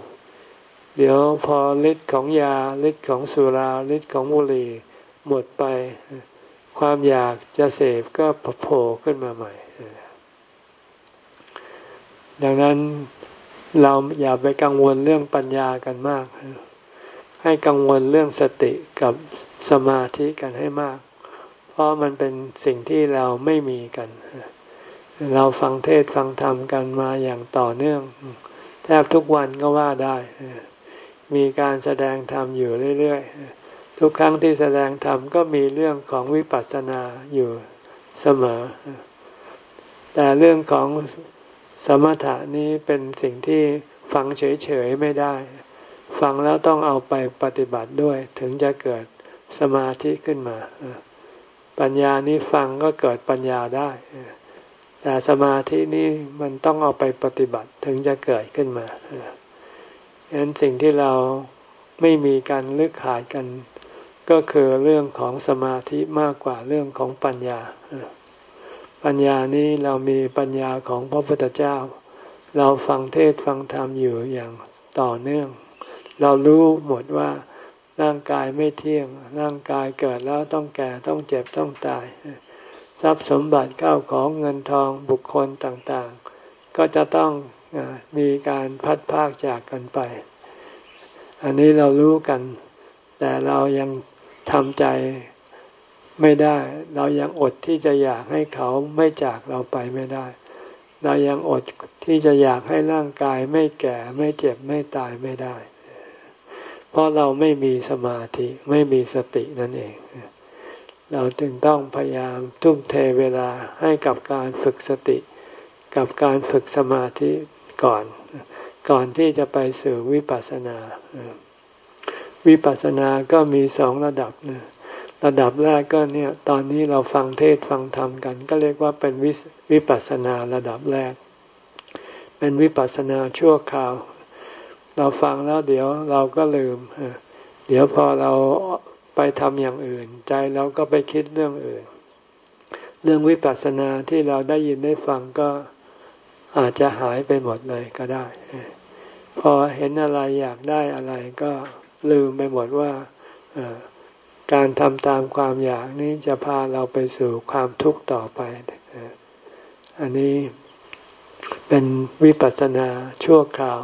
A: เดี๋ยวพอฤทธิ์ของยาฤทธิ์ของสุราฤทธิ์ของบุหรี่หมดไป ความอยากจะเสพก็โผล่ขึ้นมาใหม่ ดังนั้นเราอย่าไปกังวลเรื่องปัญญากันมาก ให้กังวลเรื่องสติกับสมาธิกันให้มาก เพราะมันเป็นสิ่งที่เราไม่มีกัน เราฟังเทศฟังธรรมกันมาอย่างต่อเนื่อง แทบทุกวันก็ว่าได้ มีการแสดงธรรมอยู่เรื่อยๆ ทุกครั้งที่แสดงธรรมก็มีเรื่องของวิปัสสนาอยู่เสมอ แต่เรื่องของ สมถะนี้เป็นสิ่งที่ฟังเฉยๆไม่ได้ ฟังแล้วต้องเอาไปปฏิบัติด้วยถึงจะเกิดสมาธิขึ้นมา ปัญญานี้ฟังก็เกิดปัญญาได้ แต่สมาธินี้มันต้องเอาไปปฏิบัติถึงจะเกิดขึ้นมาฉะนั้นสิ่งที่เราไม่มีการลึกขาดกัน ก็คือเรื่องของสมาธิมากกว่าเรื่องของปัญญา ปัญญานี้เรามีปัญญาของพระพุทธเจ้า เราฟังเทศฟังธรรมอยู่อย่างต่อเนื่อง เรารู้หมดว่าร่างกายไม่เที่ยง ร่างกายเกิดแล้วต้องแก่ต้องเจ็บต้องตาย ทรัพย์สมบัติเก้าของเงินทองบุคคลต่างๆ ก็จะต้องมีการพัดพากจากกันไป อันนี้เรารู้กัน แต่เรายังทำใจ ไม่ได้ เรายังอดที่จะอยากให้เขาไม่จากเราไปไม่ได้ เรายังอดที่จะอยากให้ร่างกายไม่แก่ไม่เจ็บไม่ตายไม่ได้ เพราะเราไม่มีสมาธิไม่มีสตินั่นเอง เราจึงต้องพยายามทุ่มเทเวลาให้กับการฝึกสติ กับการฝึกสมาธิก่อน ก่อนที่จะไปสู่วิปัสสนา วิปัสสนาก็มีสองระดับนะ ระดับแรกก็เนี่ย ตอนนี้เราฟังเทศฟังธรรมกัน ก็เรียกว่าเป็นวิวปัสสนาระดับแรก เป็นวิปัสสนาชั่วคราว เราฟังแล้วเดี๋ยวเราก็ลืม เดี๋ยวพอเราไปทำอย่างอื่น ใจเราก็ไปคิดเรื่องอื่น เรื่องวิปัสสนาที่เราได้ยินได้ฟังก็อาจจะหายไปหมดเลยก็ได้ พอเห็นอะไรอยากได้อะไรก็ลืมไปหมดว่า การทำตามความอยากนี้จะพาเราไปสู่ความทุกข์ต่อไป อันนี้เป็นวิปัสสนาชั่วคราว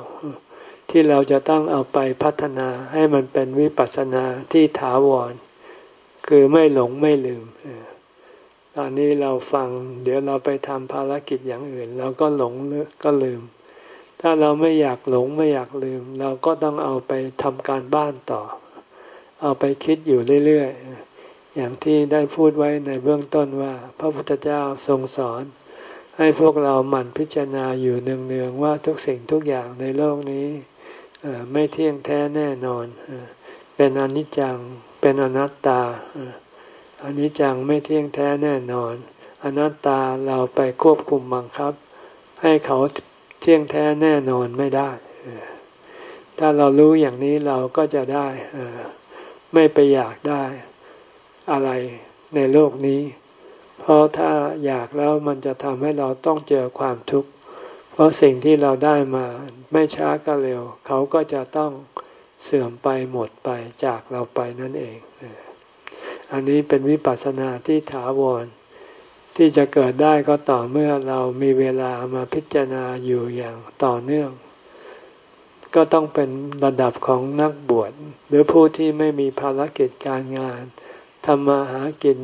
A: ที่เราจะต้องเอาไปพัฒนาให้มันเป็นวิปัสสนาที่ถาวร คือไม่หลงไม่ลืม ตอนนี้เราฟัง เดี๋ยวเราไปทำภารกิจอย่างอื่น เราก็หลงก็ลืม ถ้าเราไม่อยากหลงไม่อยากลืม เราก็ต้องเอาไปทำการบ้านต่อ เอาไปคิดอยู่เรื่อยๆ อย่างที่ได้พูดไว้ในเบื้องต้นว่า พระพุทธเจ้าทรงสอน ให้พวกเราหมั่นพิจารณาอยู่เนืองๆว่าทุกสิ่งทุกอย่างในโลกนี้ไม่เที่ยงแท้แน่นอน เป็นอนิจจัง เป็นอนัตตาอนิจจังไม่เที่ยงแท้แน่นอน อนัตตาเราไปควบคุมบังคับ ให้เขาเที่ยงแท้แน่นอนไม่ได้ ถ้าเรารู้อย่างนี้เราก็จะได้ ไม่ไปอยากได้อะไรในโลกนี้ เพราะถ้าอยากแล้วมันจะทำให้เราต้องเจอความทุกข์ เพราะสิ่งที่เราได้มาไม่ช้าก็เร็ว เขาก็จะต้องเสื่อมไปหมดไปจากเราไปนั่นเอง อันนี้เป็นวิปัสสนาที่ถาวร ที่จะเกิดได้ก็ต่อเมื่อเรามีเวลามาพิจารณาอยู่อย่างต่อเนื่อง ก็ต้องเป็นระดับของนักบวช หรือผู้ที่ไม่มีภารกิจการงานทำมาหากิน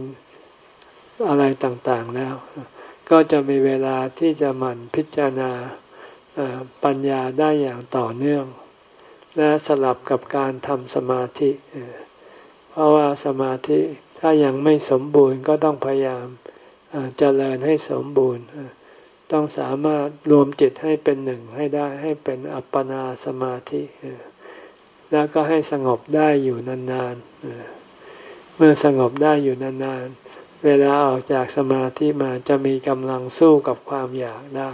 A: อะไรต่างๆแล้ว ก็จะมีเวลาที่จะหมั่นพิจารณาปัญญาได้อย่างต่อเนื่อง และสลับกับการทำสมาธิ เพราะว่าสมาธิถ้ายังไม่สมบูรณ์ก็ต้องพยายามเจริญให้สมบูรณ์ ต้องสามารถรวมจิตให้เป็นหนึ่งให้ได้ให้เป็นอัปปนาสมาธิ แล้วก็ให้สงบได้อยู่นานๆ เมื่อสงบได้อยู่นานๆ เวลาออกจากสมาธิมาจะมีกำลังสู้กับความอยากได้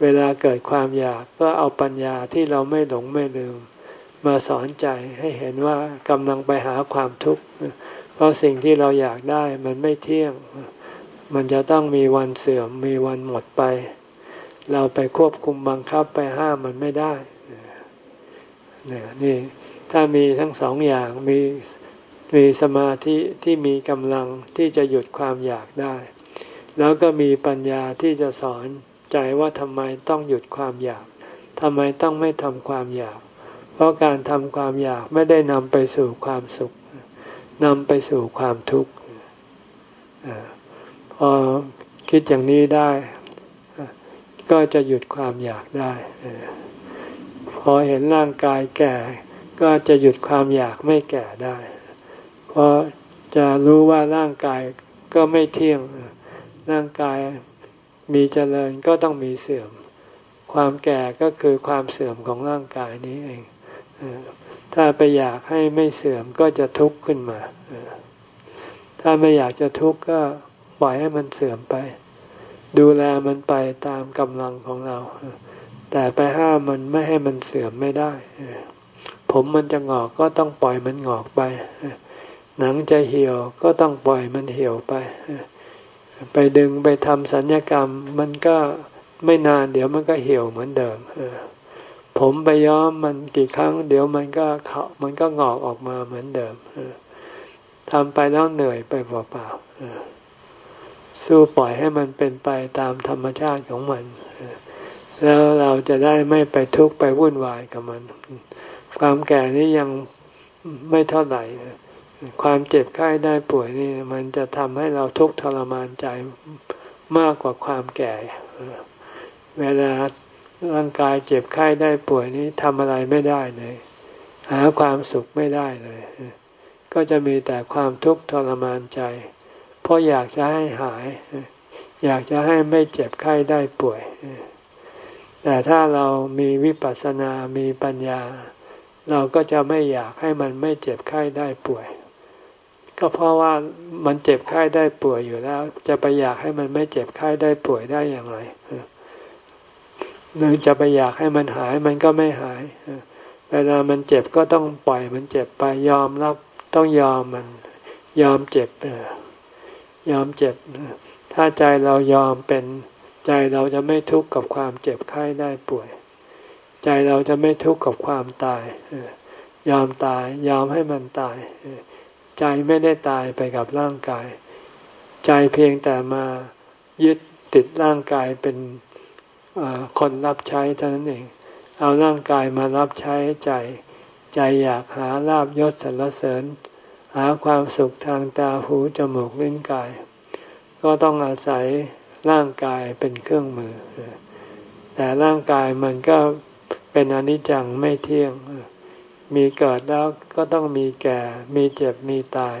A: เวลาเกิดความอยากก็เอาปัญญาที่เราไม่หลงไม่ลืม มาสอนใจให้เห็นว่ากำลังไปหาความทุกข์ เพราะสิ่งที่เราอยากได้มันไม่เที่ยง มันจะต้องมีวันเสื่อมมีวันหมดไป เราไปควบคุมบังคับไปห้ามมันไม่ได้นี่นี่ถ้ามีทั้งสองอย่างมีมีสมาธิที่มีกำลังที่จะหยุดความอยากได้ แล้วก็มีปัญญาที่จะสอนใจว่าทำไมต้องหยุดความอยากทำไมต้องไม่ทำความอยาก เพราะการทำความอยากไม่ได้นำไปสู่ความสุขนำไปสู่ความทุกข์ พอคิดอย่างนี้ได้ ก็จะหยุดความอยากได้ พอเห็นร่างกายแก่ ก็จะหยุดความอยากไม่แก่ได้ เพราะจะรู้ว่าร่างกายก็ไม่เที่ยง ร่างกายมีเจริญก็ต้องมีเสื่อม ความแก่ก็คือความเสื่อมของร่างกายนี้เอง ถ้าไปอยากให้ไม่เสื่อมก็จะทุกข์ขึ้นมา ถ้าไม่อยากจะทุกข์ก็ ปล่อยให้มันเสื่อมไป ดูแลมันไปตามกำลังของเรา แต่ไปห้ามมันไม่ให้มันเสื่อมไม่ได้ ผมมันจะงอกก็ต้องปล่อยมันงอกไป หนังจะเหี่ยวก็ต้องปล่อยมันเหี่ยวไป ไปดึงไปทำสัญญกรรมมันก็ไม่นานเดี๋ยวมันก็เหี่ยวเหมือนเดิมผมไปย้อมมันกี่ครั้ง เดี๋ยวมันก็เขามันก็งอกออกมาเหมือนเดิมทำไปแล้วเหนื่อยไปเปล่าๆ สู้ปล่อยให้มันเป็นไปตามธรรมชาติของมัน แล้วเราจะได้ไม่ไปทุกข์ไปวุ่นวายกับมัน ความแก่นี้ยังไม่เท่าไหร่ ความเจ็บไข้ได้ป่วยนี่ มันจะทำให้เราทุกข์ทรมานใจมากกว่าความแก่ เวลาร่างกายเจ็บไข้ได้ป่วยนี้ทำอะไรไม่ได้เลย หาความสุขไม่ได้เลย ก็จะมีแต่ความทุกข์ทรมานใจ ราะอยากจะให้หาย อยากจะให้ไม่เจ็บไข้ได้ป่วย แต่ถ้าเรามีวิปัสสนา มีปัญญา เราก็จะไม่อยากให้มันไม่เจ็บไข้ได้ป่วย ก็เพราะว่ามันเจ็บไข้ได้ป่วยอยู่แล้ว จะไปอยากให้มันไม่เจ็บไข้ได้ป่วยได้อย่างไรหรือจะไปอยากให้มันหายมันก็ไม่หาย เวลามันเจ็บก็ต้องปล่อยมันเจ็บไปยอมรับต้องยอมมัน ยอมเจ็บ ยอมเจ็บ ถ้าใจเรายอมเป็นใจเราจะไม่ทุกข์กับความเจ็บไข้ได้ป่วย ใจเราจะไม่ทุกข์กับความตาย ยอมตายยอมให้มันตาย ใจไม่ได้ตายไปกับร่างกาย ใจเพียงแต่มายึดติดร่างกายเป็นคนรับใช้เท่านั้นเอง เอาร่างกายมารับใช้ใจ ใจอยากหาลาบยศสรรเสริญ หาความสุขทางตาหูจมูกลิ้นกาย ก็ต้องอาศัยร่างกายเป็นเครื่องมือ แต่ร่างกายมันก็เป็นอนิจจังไม่เที่ยง มีเกิดแล้วก็ต้องมีแก่ มีเจ็บมีตาย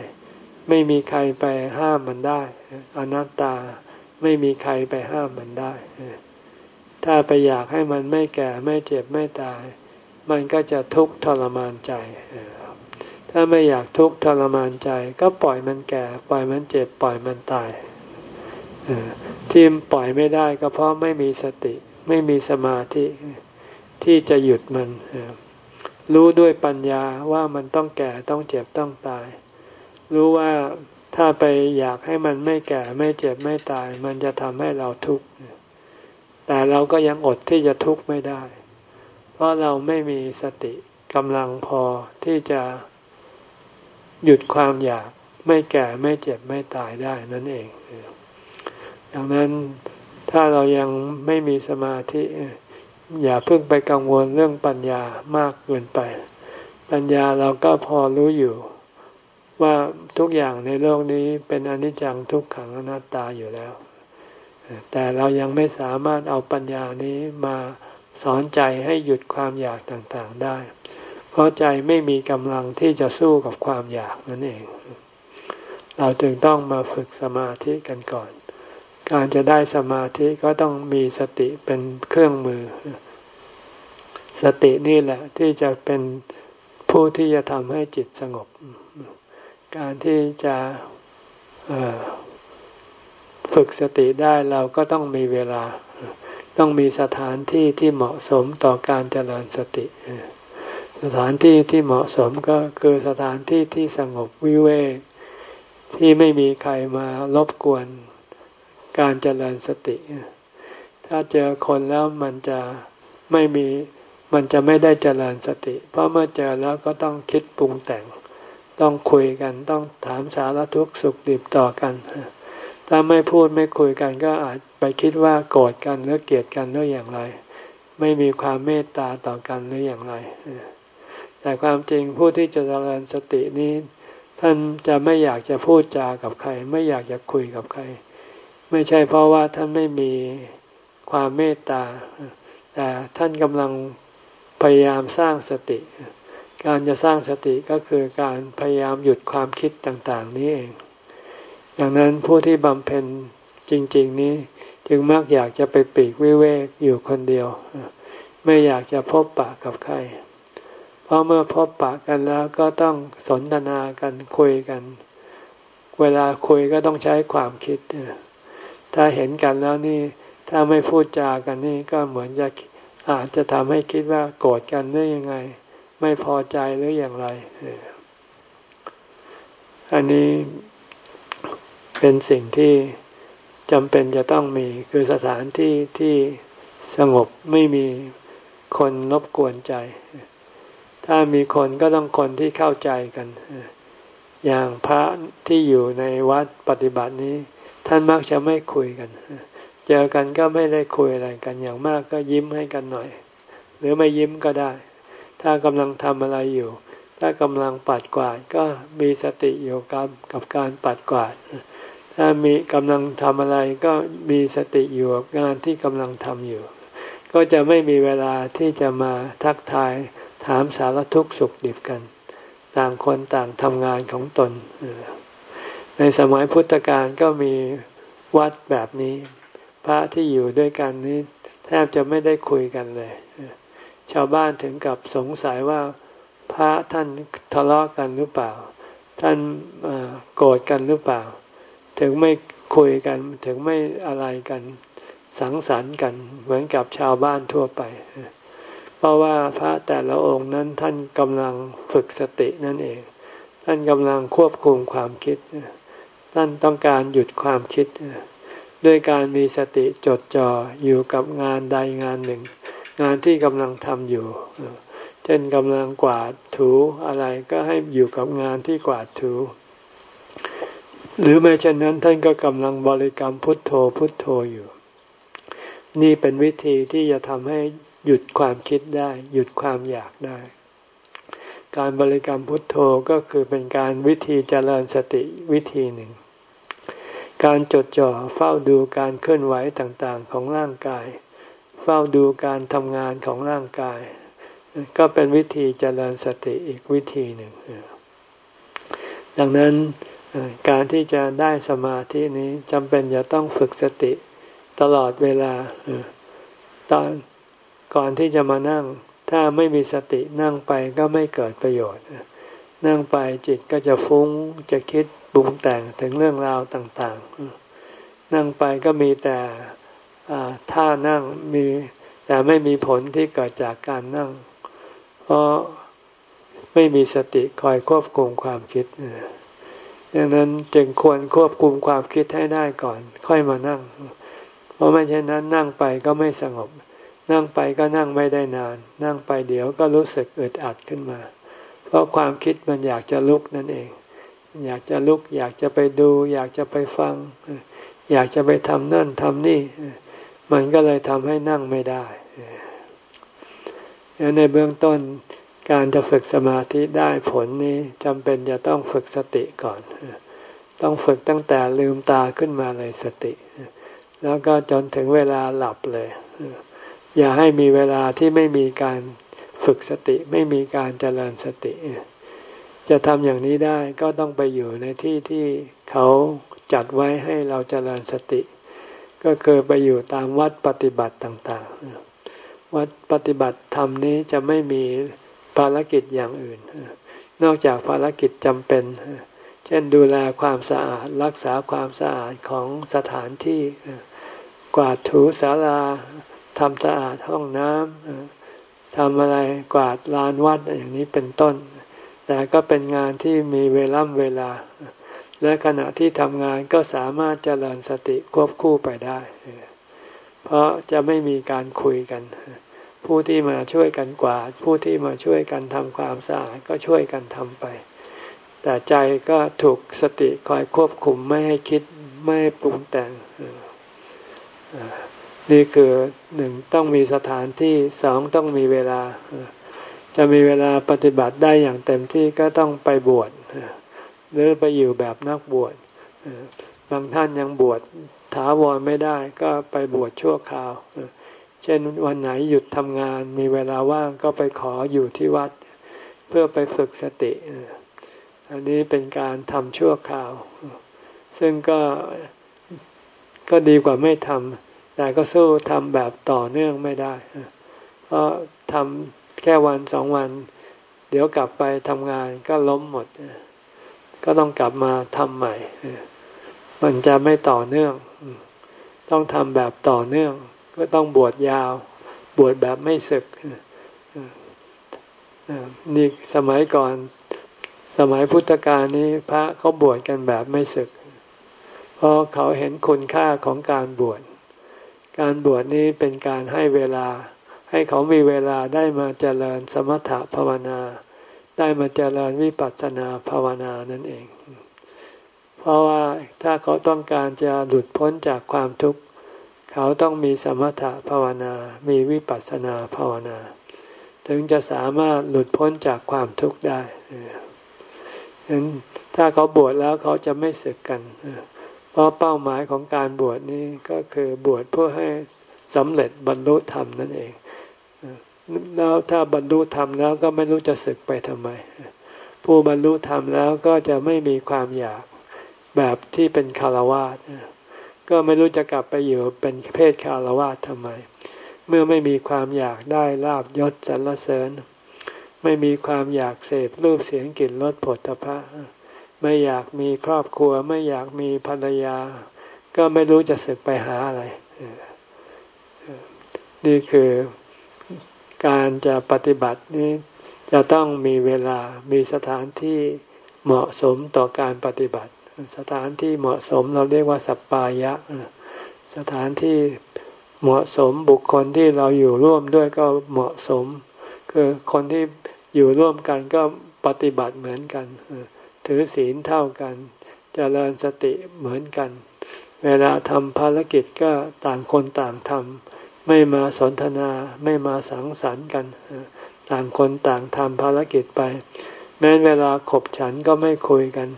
A: ไม่มีใครไปห้ามมันได้ อนัตตาไม่มีใครไปห้ามมันได้ ถ้าไปอยากให้มันไม่แก่ไม่เจ็บไม่ตาย มันก็จะทุกข์ทรมานใจ ถ้าไม่อยากทุกข์ทรมานใจ ก็ปล่อยมันแก่ ปล่อยมันเจ็บ ปล่อยมันตายที่ปล่อยไม่ได้ก็เพราะไม่มีสติ ไม่มีสมาธิที่จะหยุดมัน รู้ด้วยปัญญาว่ามันต้องแก่ต้องเจ็บต้องตาย รู้ว่าถ้าไปอยากให้มันไม่แก่ไม่เจ็บไม่ตาย มันจะทำให้เราทุกข์แต่เราก็ยังอดที่จะทุกข์ไม่ได้ เพราะเราไม่มีสติกำลังพอที่จะ หยุดความอยากไม่แก่ไม่เจ็บไม่ตายได้นั่นเอง ดังนั้นถ้าเรายังไม่มีสมาธิ อย่าเพิ่งไปกังวลเรื่องปัญญามากเกินไป ปัญญาเราก็พอรู้อยู่ ว่าทุกอย่างในโลกนี้เป็นอนิจจังทุกขังอนัตตาอยู่แล้ว แต่เรายังไม่สามารถเอาปัญญานี้มาสอนใจให้หยุดความอยากต่างๆได้ ราะใจไม่มีกำลังที่จะสู้กับความอยากนั่นเอง เราจึงต้องมาฝึกสมาธิกันก่อน การจะได้สมาธิก็ต้องมีสติเป็นเครื่องมือ สตินี่แหละที่จะเป็นผู้ที่จะทำให้จิตสงบ การที่จะฝึกสติได้เราก็ต้องมีเวลา ต้องมีสถานที่ที่เหมาะสมต่อการเจริญสติ สถานที่ที่เหมาะสมก็คือสถานที่ที่สงบวิเวกที่ไม่มีใครมารบกวนการเจริญสติ ถ้าเจอคนแล้วมันจะไม่มีมันจะไม่ได้เจริญสติ เพราะเมื่อเจอแล้วก็ต้องคิดปรุงแต่ง ต้องคุยกันต้องถามสารทุกข์สุขดิบต่อกัน ถ้าไม่พูดไม่คุยกันก็อาจไปคิดว่าโกรธกันหรือเกลียดกันหรืออย่างไร ไม่มีความเมตตาต่อกันหรืออย่างไร แต่ความจริงผู้ที่จะเจริญสตินี้ ท่านจะไม่อยากจะพูดจากับใคร ไม่อยากจะคุยกับใคร ไม่ใช่เพราะว่าท่านไม่มีความเมตตา แต่ท่านกำลังพยายามสร้างสติ การจะสร้างสติก็คือการพยายามหยุดความคิดต่าง ๆ นี้เอง ดังนั้นผู้ที่บำเพ็ญจริง ๆ นี้จึงมักอยากจะไปปีกวิเวกอยู่คนเดียว ไม่อยากจะพบปะกับใคร เพราะเมื่อพบปะกันแล้วก็ต้องสนทนากันคุยกัน เวลาคุยก็ต้องใช้ความคิด ถ้าเห็นกันแล้วนี่ ถ้าไม่พูดจากันนี่ก็เหมือนจะอาจจะทำให้คิดว่าโกรธกันหรือยังไง ไม่พอใจหรืออย่างไร อันนี้เป็นสิ่งที่จำเป็นจะต้องมีคือสถานที่ที่สงบไม่มีคนรบกวนใจ ถ้ามีคนก็ต้องคนที่เข้าใจกัน อย่างพระที่อยู่ในวัดปฏิบัตินี้ ท่านมักจะไม่คุยกัน เจอกันก็ไม่ได้คุยอะไรกันอย่างมากก็ยิ้มให้กันหน่อย หรือไม่ยิ้มก็ได้ ถ้ากำลังทำอะไรอยู่ ถ้ากำลังปัดกวาดก็มีสติอยู่กับกับการปัดกวาด ถ้ามีกำลังทำอะไรก็มีสติอยู่กับงานที่กำลังทำอยู่ ก็จะไม่มีเวลาที่จะมาทักทาย ถามสารทุกข์สุขดิบกัน ต่างคนต่างทำงานของตน ในสมัยพุทธกาลก็มีวัดแบบนี้ พระที่อยู่ด้วยกันนี้แทบจะไม่ได้คุยกันเลย ชาวบ้านถึงกับสงสัยว่าพระท่านทะเลาะกันหรือเปล่า ท่านโกรธกันหรือเปล่า ถึงไม่คุยกันถึงไม่อะไรกันสังสรรค์กันเหมือนกับชาวบ้านทั่วไป เพราะว่าพระแต่ละองค์นั้นท่านกำลังฝึกสตินั่นเอง ท่านกำลังควบคุมความคิด ท่านต้องการหยุดความคิด ด้วยการมีสติจดจ่ออยู่กับงานใดงานหนึ่ง งานที่กำลังทำอยู่ เช่นกำลังกวาดถูอะไรก็ให้อยู่กับงานที่กวาดถู หรือไม่เช่นนั้นท่านก็กำลังบริกรรมพุทโธพุทโธอยู่ นี่เป็นวิธีที่จะทำให้ หยุดความคิดได้ หยุดความอยากได้ การบริกรรมพุทโธก็คือเป็นการวิธีเจริญสติวิธีหนึ่ง การจดจ่อเฝ้าดูการเคลื่อนไหวต่างๆของร่างกาย เฝ้าดูการทำงานของร่างกาย ก็เป็นวิธีเจริญสติอีกวิธีหนึ่ง ดังนั้นการที่จะได้สมาธินี้จำเป็นจะต้องฝึกสติตลอดเวลาตอน ก่อนที่จะมานั่ง ถ้าไม่มีสตินั่งไปก็ไม่เกิดประโยชน์ นั่งไปจิตก็จะฟุ้งจะคิดบุงแต่งถึงเรื่องราวต่างๆ นั่งไปก็มีแต่ท่านั่งมีแต่ไม่มีผลที่เกิดจากการนั่ง เพราะไม่มีสติคอยควบคุมความคิดดังนั้นจึงควรควบคุมความคิดให้ได้ก่อน ค่อยมานั่ง เพราะไม่เช่นนั้นนั่งไปก็ไม่สงบ นั่งไปก็นั่งไม่ได้นาน นั่งไปเดี๋ยวก็รู้สึกอึดอัดขึ้นมา เพราะความคิดมันอยากจะลุกนั่นเอง อยากจะลุก อยากจะไปดู อยากจะไปฟัง อยากจะไปทำนั่นทำนี่ มันก็เลยทำให้นั่งไม่ได้ในเบื้องต้นการจะฝึกสมาธิได้ผลนี้จำเป็นจะต้องฝึกสติก่อน ต้องฝึกตั้งแต่ลืมตาขึ้นมาเลยสติ แล้วก็จนถึงเวลาหลับเลย อย่าให้มีเวลาที่ไม่มีการฝึกสติไม่มีการเจริญสติ จะทำอย่างนี้ได้ก็ต้องไปอยู่ในที่ที่เขาจัดไว้ให้เราเจริญสติ ก็คือไปอยู่ตามวัดปฏิบัติต่างๆ วัดปฏิบัติธรรมนี้จะไม่มีภารกิจอย่างอื่น นอกจากภารกิจจำเป็น เช่นดูแลความสะอาดรักษาความสะอาดของสถานที่กวาดถูศาลา ทำสะอาดห้องน้ำทำอะไรกวาดลานวัดอย่างนี้เป็นต้น แต่ก็เป็นงานที่มีเวล่ำเวลา และขณะที่ทำงานก็สามารถเจริญสติควบคู่ไปได้ เพราะจะไม่มีการคุยกัน ผู้ที่มาช่วยกันกวาด ผู้ที่มาช่วยกันทำความสะอาดก็ช่วยกันทำไป แต่ใจก็ถูกสติคอยควบคุมไม่ให้คิดไม่ให้ปรุงแต่ง นี่คือหนึ่งต้องมีสถานที่สองต้องมีเวลา จะมีเวลาปฏิบัติได้อย่างเต็มที่ก็ต้องไปบวชหรือไปอยู่แบบนักบวชบางท่านยังบวชถาวรไม่ได้ก็ไปบวชชั่วคราว เช่นวันไหนหยุดทำงานมีเวลาว่างก็ไปขออยู่ที่วัด เพื่อไปฝึกสติ อันนี้เป็นการทำชั่วคราว ซึ่งก็ก็ดีกว่าไม่ทำ แต่ก็สู้ทำแบบต่อเนื่องไม่ได้เพราะทำแค่วันสองวัน เดี๋ยวกลับไปทำงานก็ล้มหมด ก็ต้องกลับมาทำใหม่ มันจะไม่ต่อเนื่อง ต้องทำแบบต่อเนื่อง ก็ต้องบวชยาว บวชแบบไม่ศึกนี่สมัยก่อน สมัยพุทธกาลนี้พระเขาบวชกันแบบไม่ศึก เพราะเขาเห็นคุณค่าของการบวช การบวชนี้เป็นการให้เวลา ให้เขามีเวลาได้มาเจริญสมถภาวนา ได้มาเจริญวิปัสสนาภาวนานั่นเอง เพราะว่าถ้าเขาต้องการจะหลุดพ้นจากความทุกข์ เขาต้องมีสมถภาวนา มีวิปัสสนาภาวนา ถึงจะสามารถหลุดพ้นจากความทุกข์ได้ฉะนั้นถ้าเขาบวชแล้วเขาจะไม่สึกกันเราะเป้าหมายของการบวชนี้ก็คือบวชเพื่อให้สำเร็จบรรลุธรรมนั่นเอง แล้วถ้าบรรลุธรรมแล้วก็ไม่รู้จะสึกไปทำไม ผู้บรรลุธรรมแล้วก็จะไม่มีความอยากแบบที่เป็นคารวะก็ไม่รู้จะกลับไปอยู่เป็นเพศคารวะทำไม เมื่อไม่มีความอยากได้ลาบยศสรรเสริญ ไม่มีความอยากเสพรูปเสียงกลิ่นรสผลตภะ ไม่อยากมีครอบครัว ไม่อยากมีภรรยา ก็ไม่รู้จะสึกไปหาอะไร นี่คือการจะปฏิบัตินี้จะต้องมีเวลา มีสถานที่เหมาะสมต่อการปฏิบัติ สถานที่เหมาะสมเราเรียกว่าสัปปายะ สถานที่เหมาะสมบุคคลที่เราอยู่ร่วมด้วยก็เหมาะสม คือคนที่อยู่ร่วมกันก็ปฏิบัติเหมือนกัน ถือศีลเท่ากันจเจริญสติเหมือนกัน เวลาทำภารกิจก็ต่างคนต่างทำไม่มาสนทนาไม่มาสังสรรค์กัน ต่างคนต่างทำภารกิจไป แม้เวลาขบฉันก็ไม่คุยกัน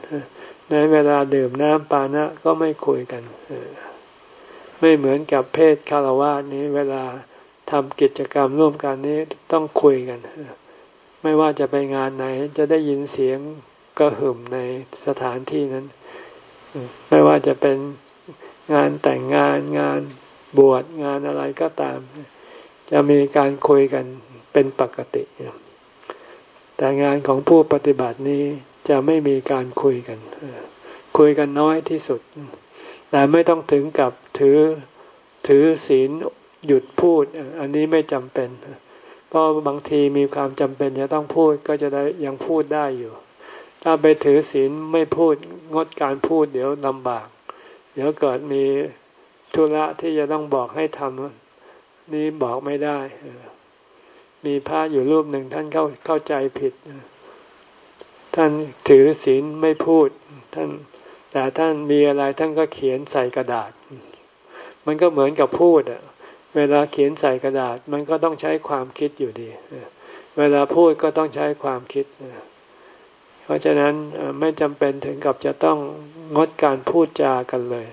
A: แม้เวลาดื่มน้ำปานะก็ไม่คุยกันไม่เหมือนกับเพศคารวะนี้เวลาทำกิจกรรมร่วมกันนี้ต้องคุยกัน ไม่ว่าจะไปงานไหนจะได้ยินเสียง กระหึ่มในสถานที่นั้น ไม่ว่าจะเป็นงานแต่งงานงานบวชงานอะไรก็ตาม จะมีการคุยกันเป็นปกติ แต่งานของผู้ปฏิบัตินี้จะไม่มีการคุยกัน คุยกันน้อยที่สุด แต่ไม่ต้องถึงกับถือถือศีลหยุดพูด อันนี้ไม่จำเป็น เพราะบางทีมีความจำเป็นจะต้องพูดก็จะได้ยังพูดได้อยู่ ถ้าไปถือศีลไม่พูดงดการพูดเดี๋ยวลำบาก เดี๋ยวเกิดมีธุระที่จะต้องบอกให้ทำนี่บอกไม่ได้ มีพระอยู่รูปหนึ่งท่านเข้าเข้าใจผิด ท่านถือศีลไม่พูด ท่านแต่ท่านมีอะไรท่านก็เขียนใส่กระดาษ มันก็เหมือนกับพูดอะเวลาเขียนใส่กระดาษ มันก็ต้องใช้ความคิดอยู่ดี เวลาพูดก็ต้องใช้ความคิดเราะฉะนั้นไม่จำเป็นถึงกับจะต้องงดการพูดจากันเลย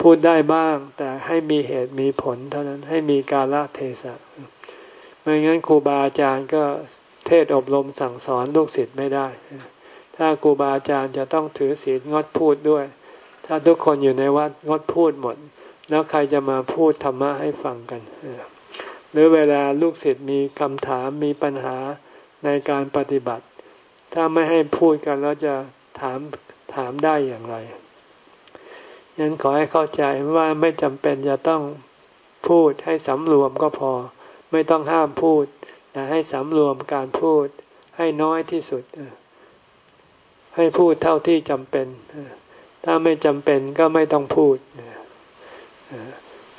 A: พูดได้บ้างแต่ให้มีเหตุมีผลเท่านั้นให้มีกาลเทศะไม่งั้นครูบาอาจารย์ก็เทศอบรมสั่งสอนลูกศิษย์ไม่ได้ ถ้าครูบาอาจารย์จะต้องถือศีลงดพูดด้วย ถ้าทุกคนอยู่ในวัดงดพูดหมด แล้วใครจะมาพูดธรรมะให้ฟังกันหรือเวลาลูกศิษย์มีคำถามมีปัญหาในการปฏิบัติ ถ้าไม่ให้พูดกันแล้วจะถามถามได้อย่างไรยันขอให้เข้าใจว่าไม่จำเป็นจะต้องพูดให้สำรวมก็พอ ไม่ต้องห้ามพูด แต่ให้สำรวมการพูดให้น้อยที่สุด ให้พูดเท่าที่จำเป็น ถ้าไม่จำเป็นก็ไม่ต้องพูด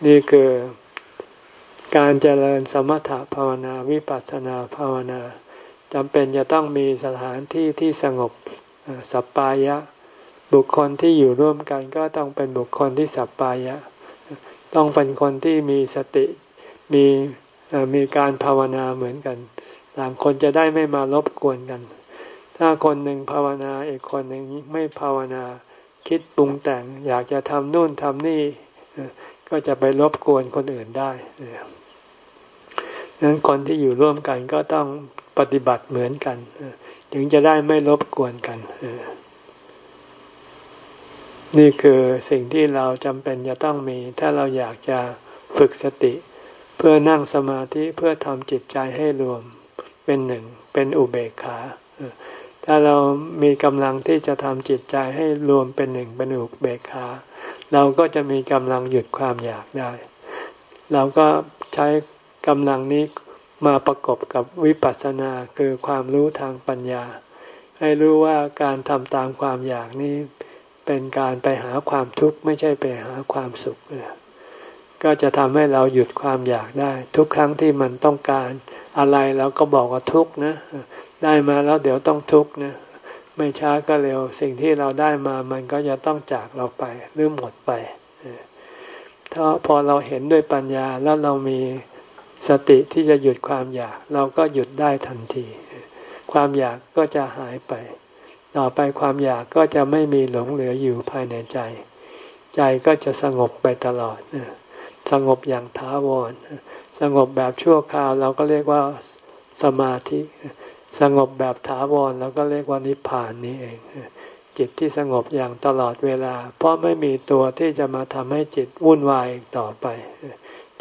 A: นี่คือการเจริญสมถะภาวนาวิปัสสนาภาวนา จำเป็นจะต้องมีสถานที่ที่สงบสัปปายะ บุคคลที่อยู่ร่วมกันก็ต้องเป็นบุคคลที่สัปปายะ ต้องเป็นคนที่มีสติมีมีการภาวนาเหมือนกันต่างคนจะได้ไม่มารบกวนกัน ถ้าคนหนึ่งภาวนาอีกคนหนึ่งไม่ภาวนาคิดปรุงแต่งอยากจะทำนู่นทำนี่ก็จะไปรบกวนคนอื่นได้ดังนั้นคนที่อยู่ร่วมกันก็ต้อง ปฏิบัติเหมือนกันถึงจะได้ไม่รบกวนกันนี่คือสิ่งที่เราจำเป็นจะต้องมี ถ้าเราอยากจะฝึกสติ เพื่อนั่งสมาธิเพื่อทำจิตใจให้รวมเป็นหนึ่ง เป็นอุเบกขาถ้าเรามีกำลังที่จะทำจิตใจให้รวมเป็นหนึ่งเป็นอุเบกขาเราก็จะมีกำลังหยุดความอยากได้ เราก็ใช้กำลังนี้ มาประกบกับวิปัสสนาคือความรู้ทางปัญญา ให้รู้ว่าการทำตามความอยากนี้ เป็นการไปหาความทุกข์ไม่ใช่ไปหาความสุข ก็จะทำให้เราหยุดความอยากได้ ทุกครั้งที่มันต้องการอะไรเราก็บอกว่าทุกข์นะ ได้มาแล้วเดี๋ยวต้องทุกข์นะไม่ช้าก็เร็วสิ่งที่เราได้มามันก็จะต้องจากเราไปหรือหมดไปถ้าพอเราเห็นด้วยปัญญาแล้วเรามี สติที่จะหยุดความอยาก เราก็หยุดได้ทันที ความอยากก็จะหายไป ต่อไปความอยากก็จะไม่มีหลงเหลืออยู่ภายในใจ ใจก็จะสงบไปตลอดสงบอย่างถาวร สงบแบบชั่วคราวเราก็เรียกว่าสมาธิ สงบแบบถาวรเราก็เรียกว่านิพพานนี้เองจิตที่สงบอย่างตลอดเวลา เพราะไม่มีตัวที่จะมาทำให้จิตวุ่นวายต่อไป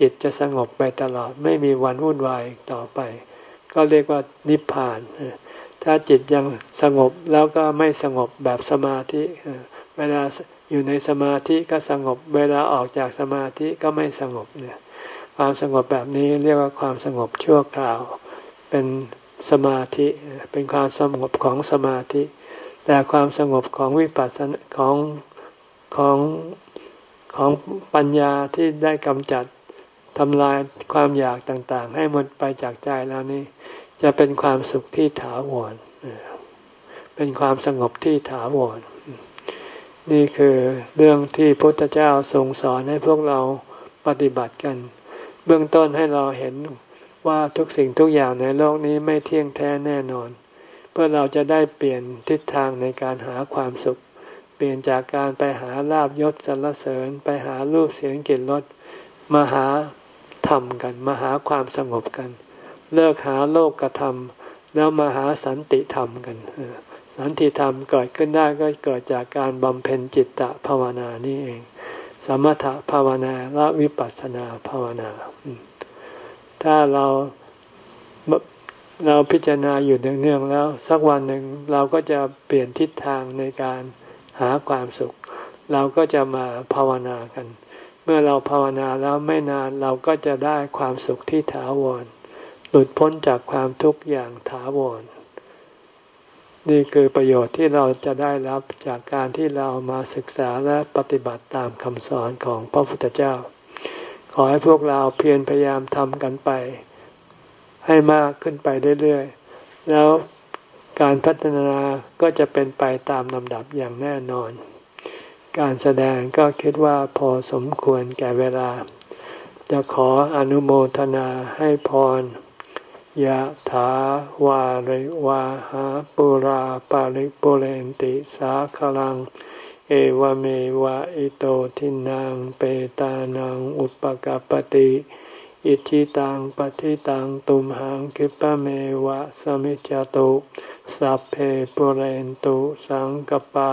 A: จิตจะสงบไปตลอดไม่มีวันวุ่นวายต่อไป ก็เรียกว่านิพพาน ถ้าจิตยังสงบแล้วก็ไม่สงบแบบสมาธิ เวลาอยู่ในสมาธิก็สงบ เวลาออกจากสมาธิก็ไม่สงบเนี่ยความสงบแบบนี้เรียกว่าความสงบชั่วคราว เป็นสมาธิ เป็นความสงบของสมาธิ แต่ความสงบของวิปัสสนาของของของปัญญาที่ได้กำจัด ทำลายความอยากต่างๆ ให้หมดไปจากใจแล้วนี่จะเป็นความสุขที่ถาวรเป็นความสงบที่ถาวรนี่คือเรื่องที่พระพุทธเจ้าทรงสอนให้พวกเราปฏิบัติกัน เบื้องต้นให้เราเห็นว่าทุกสิ่งทุกอย่างในโลกนี้ไม่เที่ยงแท้แน่นอน เพื่อเราจะได้เปลี่ยนทิศทางในการหาความสุข เปลี่ยนจากการไปหาลาบยศสรรเสริญ ไปหารูปเสียงกลิ่นรสมาหา ธรรมกัน มาหาความสงบกัน เลิกหาโลกกระทำแล้วมาหาสันติธรรมกันสันติธรรมเกิดขึ้นได้ก็เกิดจากการบำเพ็ญจิตตภาวนานี่เอง สมถภาวนาและวิปัสสนาภาวนา ถ้าเราเราพิจารณาอยู่เนืองๆแล้ว สักวันหนึ่งเราก็จะเปลี่ยนทิศทางในการหาความสุข เราก็จะมาภาวนากัน เมื่อเราภาวนาแล้วไม่นานเราก็จะได้ความสุขที่ถาวร หลุดพ้นจากความทุกข์อย่างถาวร นี่คือประโยชน์ที่เราจะได้รับจากการที่เรามาศึกษาและปฏิบัติตามคำสอนของพระพุทธเจ้า ขอให้พวกเราเพียรพยายามทำกันไป ให้มากขึ้นไปเรื่อยๆ แล้วการพัฒนาก็จะเป็นไปตามลำดับอย่างแน่นอน การแสดงก็คิดว่าพอสมควรแก่เวลา จะขออนุโมทนาให้พรยะถาวาริวาหาปุราปาริปุเรนติสาคลัง เอวเมวะอิโตทินังเปตานังอุปกาปติ อิชิตังปฏิตังตุมหังคิปะเมวะสมิจจตุ สัพเพปุเรนตุสังกปา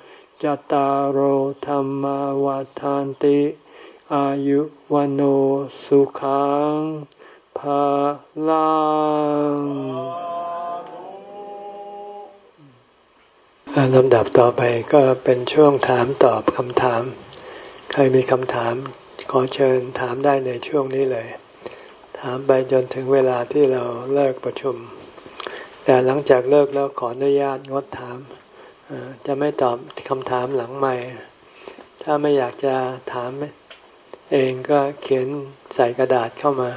A: จตารโหธรรมวาทานติ อายุวันโอสุขังภาลังลำดับต่อไปก็เป็นช่วงถามตอบคำถาม ใครมีคำถามขอเชิญถามได้ในช่วงนี้เลย ถามไปจนถึงเวลาที่เราเลิกประชุม แต่หลังจากเลิกแล้วขออนุญาตงดถาม จะไม่ตอบคำถามหลังใหม่ ถ้าไม่อยากจะถามเองก็เขียนใส่กระดาษเข้ามา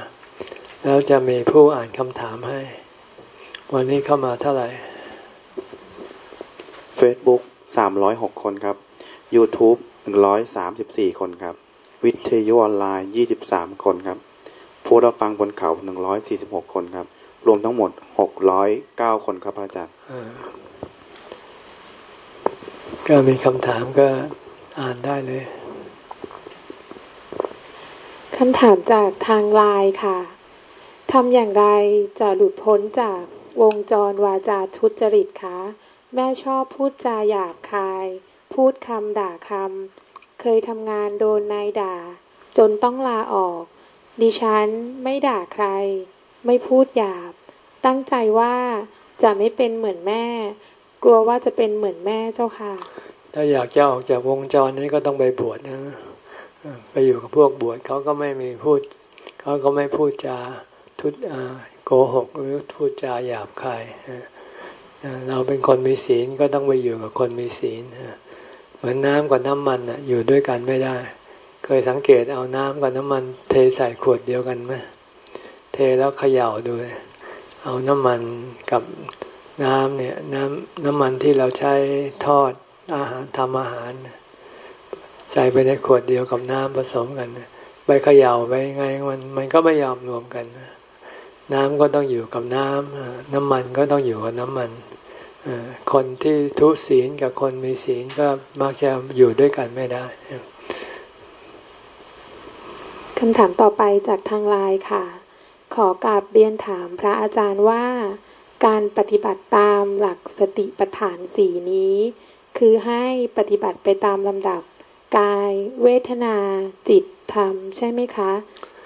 A: แล้วจะมีผู้อ่านคำถามให้ วันนี้เข้ามาเท่าไหร่
B: Facebook สามร้อยหกคนครับ YouTube หนึ่งร้อยสามสิบสี่คนครับ
C: วิทยุออนไลน์ยี่สิบสามคนครับผู้รับฟังบนเขาหนึ่งร้อยสี่สิบหกคนครับ รวมทั้งหมดหกร้อยเก้าคนครับอาจารย์
A: ก็มีคำถามก็อ่านได้เลย
D: คำถามจากทางไลน์ค่ะทำอย่างไรจะหลุดพ้นจากวงจรวาจาทุจริตคะแม่ชอบพูดจาหยาบคาย พูดคำด่าคำเคยทำงานโดนนายด่า จนต้องลาออก ดิฉันไม่ด่าใคร ไม่พูดหยาบ ตั้งใจว่าจะไม่เป็นเหมือนแม่ กลัวว่าจะเป็นเหมือนแม่เจ้าค่ะ
A: ถ้าอยากจะออกจากวงจรนี้ก็ต้องไปบวชนะไปอยู่กับพวกบวชเขาก็ไม่มีพูดเขาก็ไม่พูดจาทุโกหกหรือพูดจาหยาบคายเราเป็นคนมีศีลก็ต้องไปอยู่กับคนมีศีลเหมือนน้ำกับน้ำมันอยู่ด้วยกันไม่ได้ เคยสังเกตเอาน้ำกับน้ำมัน เทใส่ขวดเดียวกันไหมเทแล้วเขย่าดูเอาน้ำมันกับ น้ำเนี่ยน้ำน้ำมันที่เราใช้ทอดอาหารทำอาหาร ใส่ไปในขวดเดียวกับน้ำผสมกันไปเขย่าไปไงมันมันก็ไม่ยอมรวมกัน น้ำก็ต้องอยู่กับน้ำน้ำมันก็ต้องอยู่กับน้ำมันคนที่ทุศีลกับคนมีศีลก็มักจะอยู่ด้วยกันไม่ได้
D: คำถามต่อไปจากทางไลน์ค่ะ ขอกราบเรียนถามพระอาจารย์ว่า การปฏิบัติตามหลักสติปัฏฐานสีนี้ คือให้ปฏิบัติไปตามลำดับ กายเวทนาจิตธรรม ใช่ไหมคะ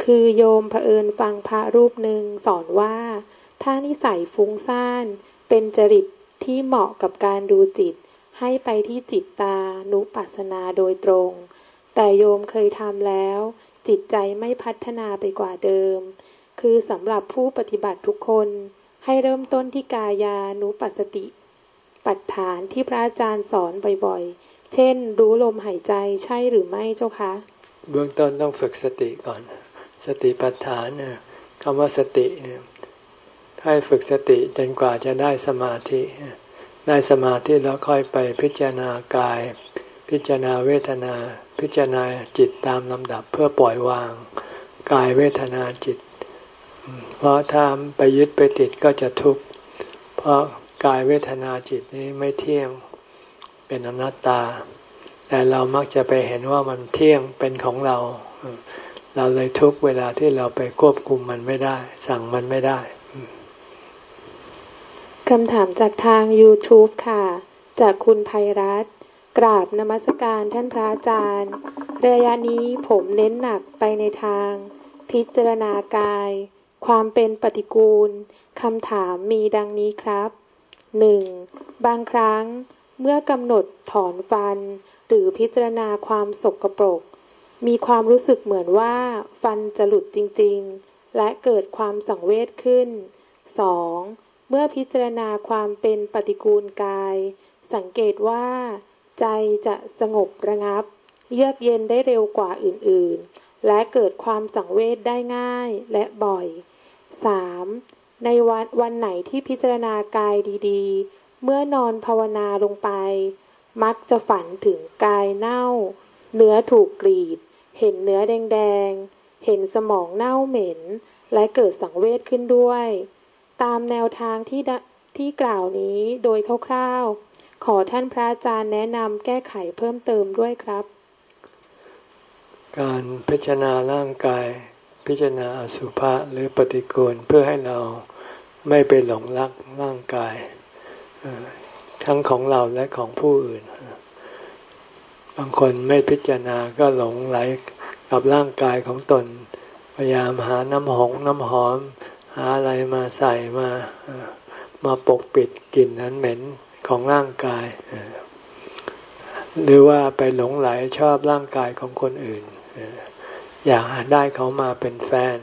D: คือโยมเผอิญฟังพระรูปหนึ่งสอนว่า ถ้านิสัยฟุ้งซ่าน เป็นจริตที่เหมาะกับการดูจิต ให้ไปที่จิตตานุปัสสนาโดยตรง แต่โยมเคยทำแล้ว จิตใจไม่พัฒนาไปกว่าเดิม คือสำหรับผู้ปฏิบัติทุกคน ให้เริ่มต้นที่กายานุปัสสติ ปัฏฐานที่พระอาจารย์สอนบ่อยๆ เช่น รู้ลมหายใจใช่หรือไม่เจ้าคะ
A: เบื้องต้นต้องฝึกสติก่อน สติปัฏฐานเนี่ยคำว่าสติเนี่ยให้ฝึกสติจนกว่าจะได้สมาธิ ได้สมาธิแล้วค่อยไปพิจารณากาย พิจารณาเวทนา พิจารณาจิตตามลำดับเพื่อปล่อยวาง กายเวทนาจิต เพราะถ้าไปยึดไปติดก็จะทุกข์ เพราะกายเวทนาจิตนี้ไม่เที่ยง เป็นอนัตตา แต่เรามักจะไปเห็นว่ามันเที่ยงเป็นของเรา เราเลยทุกเวลาที่เราไปควบคุมมันไม่ได้ สั่งมันไม่ได้
D: คำถามจากทาง YouTube ค่ะ จากคุณภัยรัตกราบนมัสการท่านพระอาจารย์ ระยะนี้ผมเน้นหนักไปในทาง พิจารณากาย ความเป็นปฏิกูลคำถามมีดังนี้ครับหนึ่งบางครั้งเมื่อกำหนดถอนฟัน หรือพิจารณาความสกปรก มีความรู้สึกเหมือนว่าฟันจะหลุดจริง ๆ และเกิดความสังเวชขึ้น 2. เมื่อพิจารณาความเป็นปฏิกูลกาย สังเกตว่า ใจจะสงบระงับ เยือกเย็นได้เร็วกว่าอื่นๆ และเกิดความสังเวชได้ง่ายและบ่อย 3. ในวันวันไหนที่พิจารณากายดีๆ เมื่อนอนภาวนาลงไป มักจะฝันถึงกายเน่า เนื้อถูกกรีด เห็นเนื้อแดงๆ เห็นสมองเน่าเหม็น และเกิดสังเวชขึ้นด้วย ตามแนวทางที่ที่กล่าวนี้โดยคร่าวๆ ขอท่านพระอาจารย์แนะนำแก้ไขเพิ่มเติมด้วยครับ
A: การพิจารณาร่างกาย พิจารณาอสุภะหรือปฏิกูลเพื่อให้เราไม่ไปหลงรักร่างกายทั้งของเราและของผู้อื่น บางคนไม่พิจารณาก็หลงไหลกับร่างกายของตน พยายามหาน้ำหงน้ำหอม หาอะไรมาใส่มามาปกปิดกลิ่นนั้นเหม็นของร่างกาย หรือว่าไปหลงไหลชอบร่างกายของคนอื่น อยากได้เขามาเป็นแฟน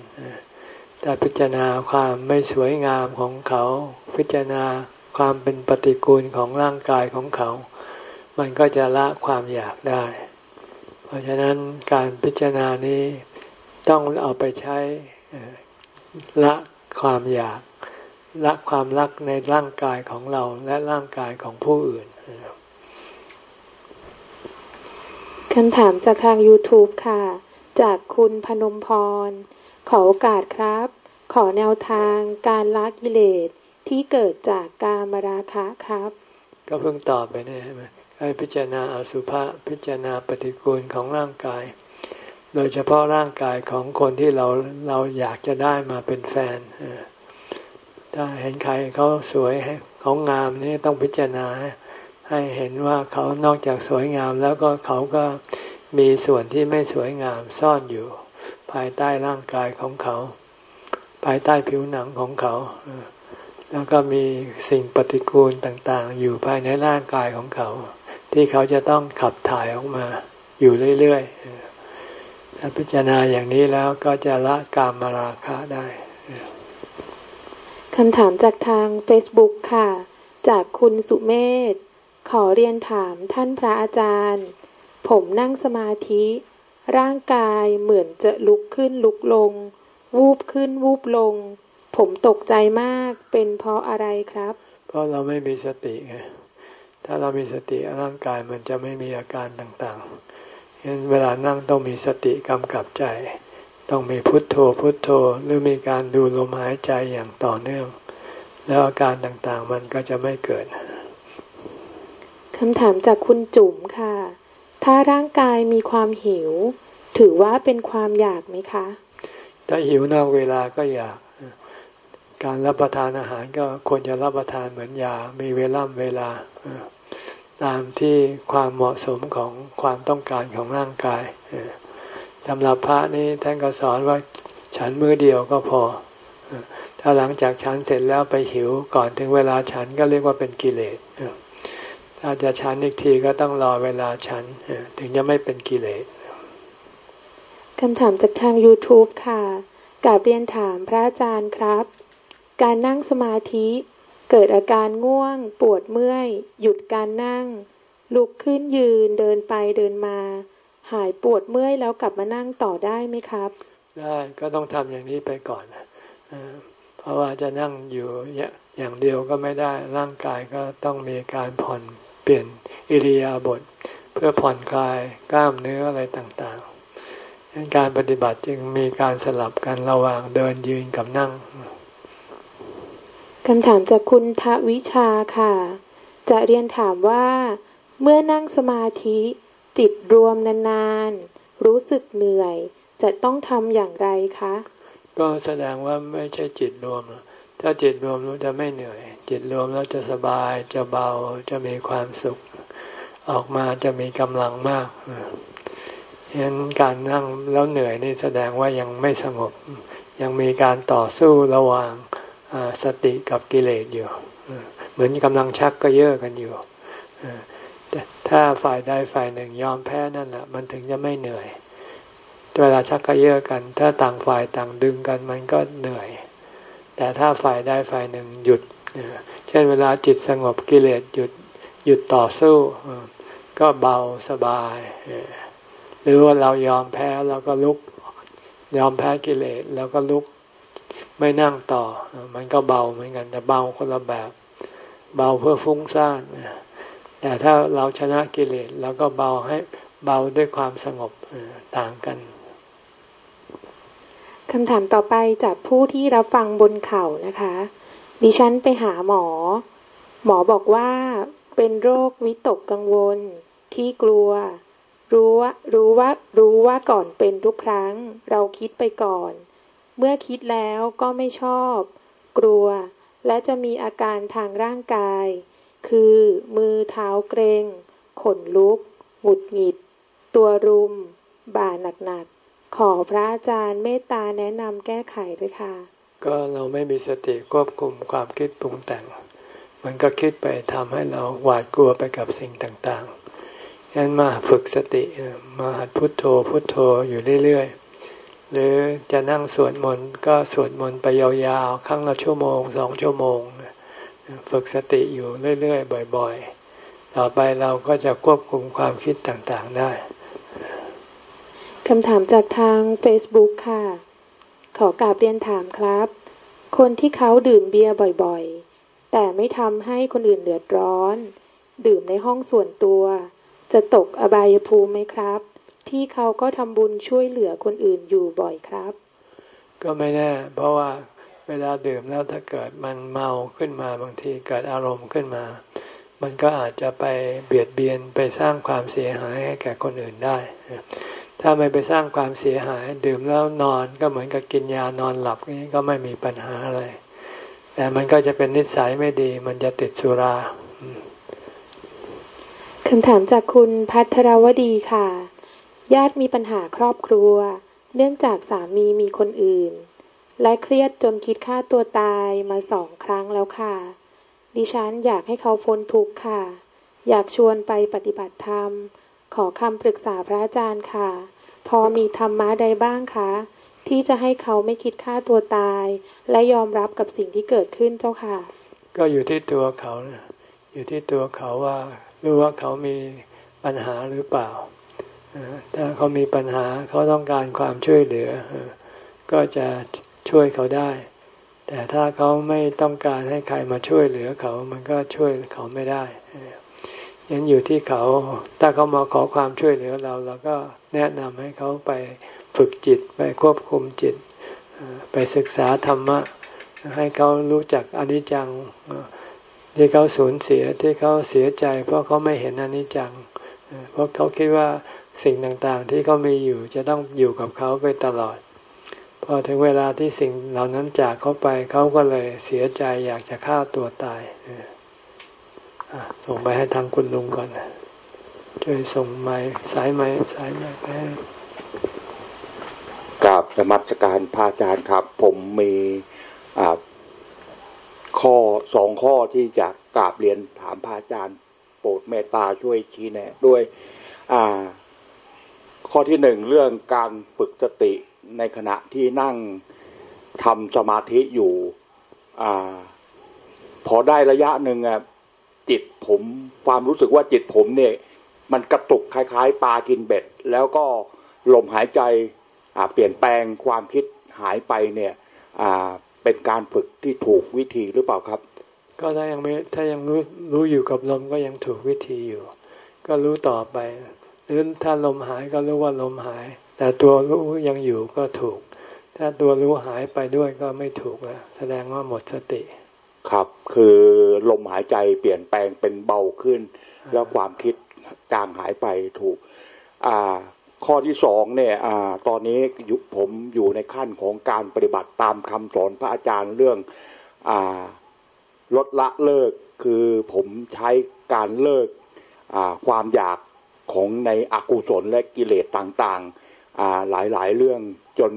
A: แต่พิจารณาความไม่สวยงามของเขา พิจารณาความเป็นปฏิกูลของร่างกายของเขา มันก็จะละความอยากได้ เพราะฉะนั้นการพิจารณานี้ต้องเอาไปใช้ละความอยากละความรักในร่างกายของเราและร่างกายของผู้อื่น
D: คำถามจากทาง YouTube ค่ะ จากคุณพนมพร ขอโอกาสครับ ขอแนวทางการละกิเลสที่เกิดจากการมราคะครับ
A: ก็เพิ่งตอบไปนี่ใช่ไหมให้พิจารณาอสุภะพิจารณาปฏิกูลของร่างกาย โดยเฉพาะร่างกายของคนที่เราเราอยากจะได้มาเป็นแฟนถ้าเห็นใครเขาสวยเขางามนี่ต้องพิจารณาให้เห็นว่าเขานอกจากสวยงามแล้วก็เขาก็ มีส่วนที่ไม่สวยงามซ่อนอยู่ ภายใต้ร่างกายของเขา ภายใต้ผิวหนังของเขา แล้วก็มีสิ่งปฏิกูลต่างๆ อยู่ภายในร่างกายของเขา ที่เขาจะต้องขับถ่ายออกมาอยู่เรื่อยๆถ้าพิจารณาอย่างนี้แล้วก็จะละกามมาราคะได้
D: คำถามจากทาง Facebook ค่ะ จากคุณสุเมธขอเรียนถามท่านพระอาจารย์ ผมนั่งสมาธิ ร่างกายเหมือนจะลุกขึ้นลุกลง วูบขึ้นวูบลง ผมตกใจมากเป็นเพราะอะไรครับ
A: เพราะเราไม่มีสติไงถ้าเรามีสติร่างกายมันจะไม่มีอาการต่างๆฉะนั้นเวลานั่งต้องมีสติกำกับใจ ต้องมีพุทโธพุทโธหรือมีการดูลมหายใจอย่างต่อเนื่อง แล้วอาการต่างๆมันก็จะไม่เกิด
D: คำถามจากคุณจุ๋มค่ะ ถ้าร่างกายมีความหิว ถือว่าเป็นความอยากไหมคะ
A: ถ้าหิวนอกเวลาก็อยาก การรับประทานอาหารก็ควรจะรับประทานเหมือนยา มีเวล่ำเวลา ตามที่ความเหมาะสมของความต้องการของร่างกายสำหรับพระนี่ท่านก็สอนว่าฉันมือเดียวก็พอ ถ้าหลังจากฉันเสร็จแล้วไปหิวก่อนถึงเวลาฉันก็เรียกว่าเป็นกิเลส ถ้าจะฉันอีกทีก็ต้องรอเวลาฉันถึงจะไม่เป็นกิเลส
D: คำถามจากทาง YouTube ค่ะกาบเรียนถามพระอาจารย์ครับ การนั่งสมาธิเกิดอาการง่วง ปวดเมื่อย หยุดการนั่ง ลุกขึ้นยืนเดินไปเดินมา หายปวดเมื่อยแล้วกลับมานั่งต่อได้ไหมครับ
A: ได้ก็ต้องทำอย่างนี้ไปก่อนเพราะว่าจะนั่งอยู่อย่างเดียวก็ไม่ได้ร่างกายก็ต้องมีการผ่อน เปลี่ยนอิริยาบถเพื่อผ่อนคลายกล้ามเนื้ออะไรต่างๆการปฏิบัติจึงมีการสลับกันระหว่างเดินยืนกับนั่ง
D: คำถามจากคุณทวิชาค่ะ จะเรียนถามว่า เมื่อนั่งสมาธิจิตรวมนานๆ รู้สึกเหนื่อย จะต้องทำอย่างไรคะ
A: ก็แสดงว่าไม่ใช่จิตรวม ถ้าจิตรวมรู้จะไม่เหนื่อย จิตรวมแล้วจะสบายจะเบาจะมีความสุข ออกมาจะมีกำลังมากฉะนั้นการนั่งแล้วเหนื่อยนี่แสดงว่ายังไม่สงบ ยังมีการต่อสู้ระหว่างสติกับกิเลสอยู่เหมือนกำลังชักก็เยอะกันอยู่ถ้าฝ่ายใดฝ่ายหนึ่งยอมแพ้นั่นแหละมันถึงจะไม่เหนื่อย เวลาชักก็เยอะกัน ถ้าต่างฝ่ายต่างดึงกันมันก็เหนื่อย แต่ถ้าฝ่ายใดฝ่ายหนึ่งหยุด เช่นเวลาจิตสงบกิเลสหยุดหยุดต่อสู้ก็เบาสบาย หรือว่าเรายอมแพ้เราก็ลุก ยอมแพ้กิเลสแล้วก็ลุกไม่นั่งต่อ มันก็เบาเหมือนกันแต่เบาคนละแบบ เบาเพื่อฟุ้งซ่านแต่ถ้าเราชนะกิเลสเราก็เบาให้เบาด้วยความสงบต่างกัน
D: คำถามต่อไปจากผู้ที่รับฟังบนเข่านะคะ ดิฉันไปหาหมอ หมอบอกว่าเป็นโรควิตกกังวล ที่กลัว รู้ว่ารู้ว่ารู้ว่าก่อนเป็นทุกครั้ง เราคิดไปก่อน เมื่อคิดแล้วก็ไม่ชอบ กลัว และจะมีอาการทางร่างกาย คือมือเท้าเกรงขนลุก หงุดหงิด ตัวรุม บ่าหนัก ขอพระอาจารย์เมตตาแนะนำแก้ไขด้วยค่ะ
A: ก็เราไม่มีสติควบคุมความคิดปรุงแต่ง มันก็คิดไปทำให้เราหวาดกลัวไปกับสิ่งต่างๆฉะนั้นมาฝึกสติมาหัดพุทโธพุทโธอยู่เรื่อยๆ หรือจะนั่งสวดมนต์ก็สวดมนต์ไปยาวๆ ครั้งละชั่วโมงสองชั่วโมง ฝึกสติอยู่เรื่อยๆ บ่อยๆ ต่อไปเราก็จะควบคุมความคิดต่างๆได้
D: คำถามจากทาง Facebook ค่ะ ขอกราบเรียนถามครับ คนที่เขาดื่มเบียร์บ่อยๆ แต่ไม่ทำให้คนอื่นเดือดร้อน ดื่มในห้องส่วนตัว จะตกอบายภูมิไหมครับ พี่เขาก็ทำบุญช่วยเหลือคนอื่นอยู่บ่อยครับ
A: ก็ไม่แน่ เพราะว่าเวลาดื่มแล้วถ้าเกิดมันเมาขึ้นมาบางทีเกิดอารมณ์ขึ้นมา มันก็อาจจะไปเบียดเบียนไปสร้างความเสียหายให้แก่คนอื่นได้ ถ้าไม่ไปสร้างความเสียหาย ดื่มแล้วนอนก็เหมือนกับกินยานอนหลับนี่ก็ไม่มีปัญหาอะไร แต่มันก็จะเป็นนิสัยไม่ดี มันจะติดสุรา
D: คำถามจากคุณพัทรวดีค่ะ ญาติมีปัญหาครอบครัว เนื่องจากสามีมีคนอื่น และเครียดจนคิดฆ่าตัวตายมาสองครั้งแล้วค่ะ ดิฉันอยากให้เขาพ้นทุกข์ค่ะ อยากชวนไปปฏิบัติธรรม ขอคำปรึกษาพระอาจารย์ค่ะ พอมีธรรมะใดบ้างคะ ที่จะให้เขาไม่คิดฆ่าตัวตาย และยอมรับกับสิ่งที่เกิดขึ้นเจ้าค่ะ
A: ก็อยู่ที่ตัวเขาอยู่ที่ตัวเขาว่ารู้ว่าเขามีปัญหาหรือเปล่าถ้าเขามีปัญหาเขาต้องการความช่วยเหลือ ก็จะช่วยเขาได้ แต่ถ้าเขาไม่ต้องการให้ใครมาช่วยเหลือเขา มันก็ช่วยเขาไม่ได้ ยังอยู่ที่เขา ถ้าเขามาขอความช่วยเหลือเราเราก็แนะนำให้เขาไปฝึกจิตไปควบคุมจิต ไปศึกษาธรรมะ ให้เขารู้จักอนิจจังที่เขาสูญเสียที่เขาเสียใจ เพราะเขาไม่เห็นอนิจจัง เพราะเขาคิดว่าสิ่งต่างๆ ที่เขามีอยู่จะต้องอยู่กับเขาไปตลอด พอถึงเวลาที่สิ่งเหล่านั้นจากเขาไปเขาก็เลยเสียใจอยากจะฆ่าตัวตาย ส่งไปให้ทางคุณลุงก่อนช่วยส่งไม้สายไม้สายไม้ไป
B: กราบสมัชการพระอาจารย์ครับ ผมมีข้อสองข้อที่จะกราบเรียนถามพระอาจารย์ โปรดเมตตาช่วยชี้แนะด้วยข้อที่หนึ่งเรื่องการฝึกสติในขณะที่นั่งทำสมาธิอยู่อพอได้ระยะหนึ่งอะ จิตผม ความรู้สึกว่าจิตผมเนี่ย มันกระตุกคล้ายๆ ปลากินเบ็ด แล้วก็ลมหายใจเปลี่ยนแปลงความคิดหายไปเนี่ยเป็นการฝึกที่ถูกวิธีหรือเปล่าครับ
A: ก็ถ้ายังไม่ถ้ายังรู้รู้อยู่กับลมก็ยังถูกวิธีอยู่ ก็รู้ต่อไปหรือถ้าลมหายก็รู้ว่าลมหาย แต่ตัวรู้ยังอยู่ก็ถูก ถ้าตัวรู้หายไปด้วยก็ไม่ถูกแล้วแสดงว่าหมดสติ
B: ครับ คือลมหายใจเปลี่ยนแปลงเป็นเบาขึ้น แล้วความคิดจางหายไปถูก อ่า ข้อที่สองเนี่ยอตอนนี้ผมอยู่ในขั้นของการปฏิบัติตามคำสอนพระอาจารย์เรื่องอลดละเลิก คือผมใช้การเลิกความอยากของในอกุศลและกิเลสต่างๆหลายๆ เรื่องจน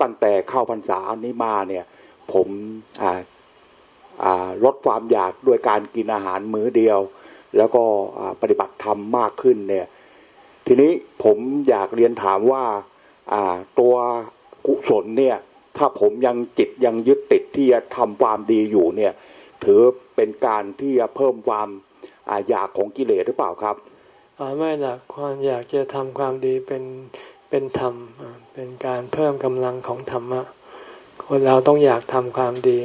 B: ตั้งแต่เข้าพรรษานี้มาเนี่ย ผม ลดความอยากด้วยการกินอาหารมื้อเดียว แล้วก็ปฏิบัติธรรมมากขึ้นเนี่ยทีนี้ผมอยากเรียนถามว่าตัวกุศลเนี่ยถ้าผมยังจิตยังยึดติดที่จะทำความดีอยู่เนี่ยถือเป็นการที่จะเพิ่มความอยากของกิเลสหรือเปล่าครับ
A: ไม่หลักความอยากจะทำความดีเป็นเป็นธรรมเป็นการเพิ่มกำลังของธรรมะคนเราต้องอยากทำความดี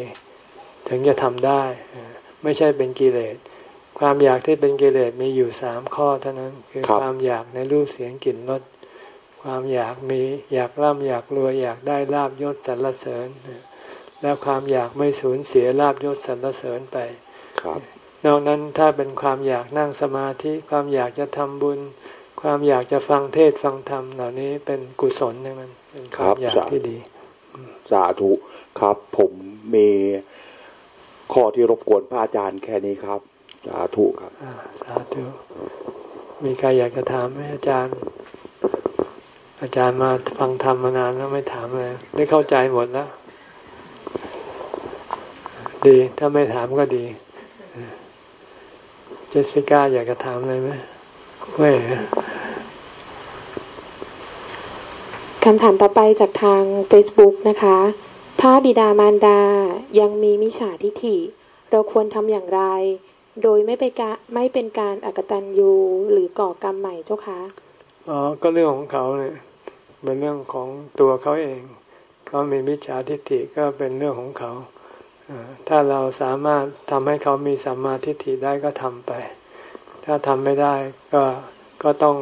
A: ถึงจะทำได้ ไม่ใช่เป็นกิเลส ความอยากที่เป็นกิเลสมีอยู่สามข้อเท่านั้น คือความอยากในรูปเสียงกลิ่นรสความอยากมีอยากร่ำอยากรวยอยากได้ลาบยศสรรเสริญ แล้วความอยากไม่สูญเสียลาบยศสรรเสริญไปนอกนั้นถ้าเป็นความอยากนั่งสมาธิ ความอยากจะทำบุญ ความอยากจะฟังเทศฟังธรรมเหล่านี้เป็นกุศลนั่นเป็นความอยากที่ดี
B: สาธุครับผมมี ข้อที่รบกวนพระอาจารย์แค่นี้ครับสาธุครับ
A: สาธุมีใครอยากจะถามไหมอาจารย์ อาจารย์มาฟังธรรมมานานแล้วไม่ถามเลยได้เข้าใจหมดแล้วดี ถ้าไม่ถามก็ดี เจสสิก้าอยากจะถามอะไรไหมไม่
D: คำถามต่อไปจากทาง Facebook นะคะ ถ้าบิดามารดายังมีมิจฉาทิฐิ เราควรทำอย่างไร โดยไม่เป็นการไม่เป็นการอกตันยูหรือก่อกรรมใหม่เจ้าคะ
A: อ๋อก็เรื่องของเขาเนี่ยเป็นเรื่องของตัวเขาเองเขามีมิจฉาทิฏฐิก็เป็นเรื่องของเขาถ้าเราสามารถทำให้เขามีสัมมาทิฏฐิได้ก็ทำไป ถ้าทำไม่ได้ก็ก็ต้อง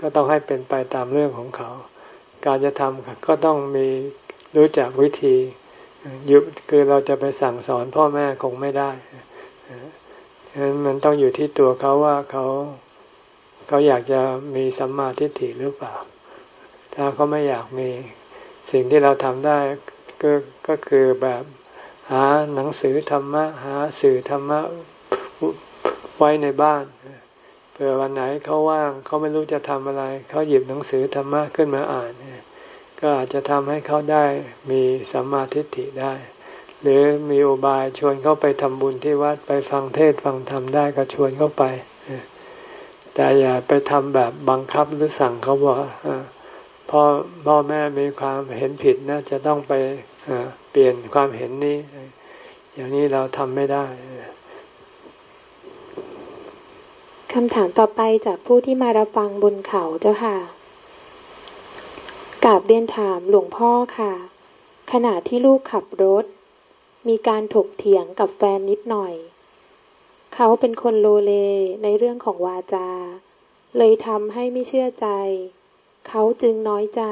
A: ก็ต้องให้เป็นไปตามเรื่องของเขา การจะทำก็ต้องมี รู้จักวิธียุคือเราจะไปสั่งสอนพ่อแม่คงไม่ได้ฉะนั้นมันต้องอยู่ที่ตัวเขาว่าเขาเขาอยากจะมีสัมมาทิฏฐิหรือเปล่า ถ้าเขาไม่อยากมีสิ่งที่เราทำได้ก็ก็คือแบบหาหนังสือธรรมะ หาสื่อธรรมะไว้ในบ้านเผื่อวันไหนเขาว่างเขาไม่รู้จะทำอะไร เขาหยิบหนังสือธรรมะขึ้นมาอ่าน ก็อาจจะทำให้เขาได้มีสัมมาทิฏฐิได้ หรือมีอุบายชวนเขาไปทำบุญที่วัดไปฟังเทศฟังธรรมได้ก็ชวนเขาไป แต่อย่าไปทำแบบบังคับหรือสั่งเขาบอกพ่อพ่อแม่มีความเห็นผิดนะจะต้องไปเปลี่ยนความเห็นนี้ อย่างนี้เราทำไม่ได้
D: คำถามต่อไปจากผู้ที่มารับฟังบนเขาเจ้าค่ะ กราบเรียนถามหลวงพ่อค่ะ ขณะที่ลูกขับรถ มีการถกเถียงกับแฟนนิดหน่อย เขาเป็นคนโลเลในเรื่องของวาจา เลยทำให้ไม่เชื่อใจ เขาจึงน้อยใจ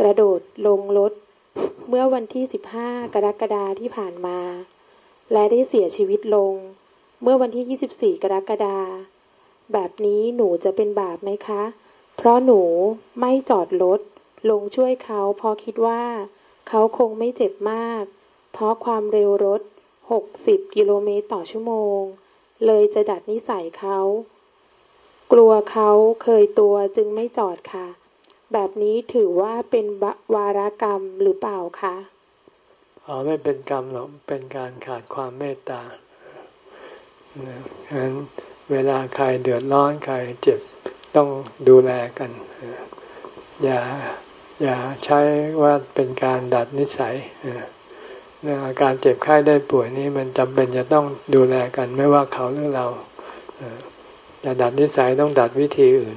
D: กระโดดลงรถ เมื่อวันที่ 15 กรกฎาที่ผ่านมา และได้เสียชีวิตลง เมื่อวันที่ 24 กรกฎาแบบนี้หนูจะเป็นบาปไหมคะ เพราะหนูไม่จอดรถ ลงช่วยเขาเพราะคิดว่า เขาคงไม่เจ็บมาก เพราะความเร็วรถ 60 กิโลเมตรต่อชั่วโมง เลยจะดัดนิสัยเขา กลัวเขาเคยตัวจึงไม่จอดค่ะ แบบนี้ถือว่าเป็นวารกรรมหรือเปล่าคะ
A: อ๋อไม่เป็นกรรมหรอกเป็นการขาดความเมตตาฉะนั้นเวลาใครเดือดร้อนใครเจ็บต้องดูแลกัน อย่า อย่าใช้ว่าเป็นการดัดนิสัยอาการเจ็บไข้ได้ป่วยนี้มันจำเป็นจะต้องดูแลกันไม่ว่าเขาหรือเราจะดัดนิสัยต้องดัดวิธีอื่น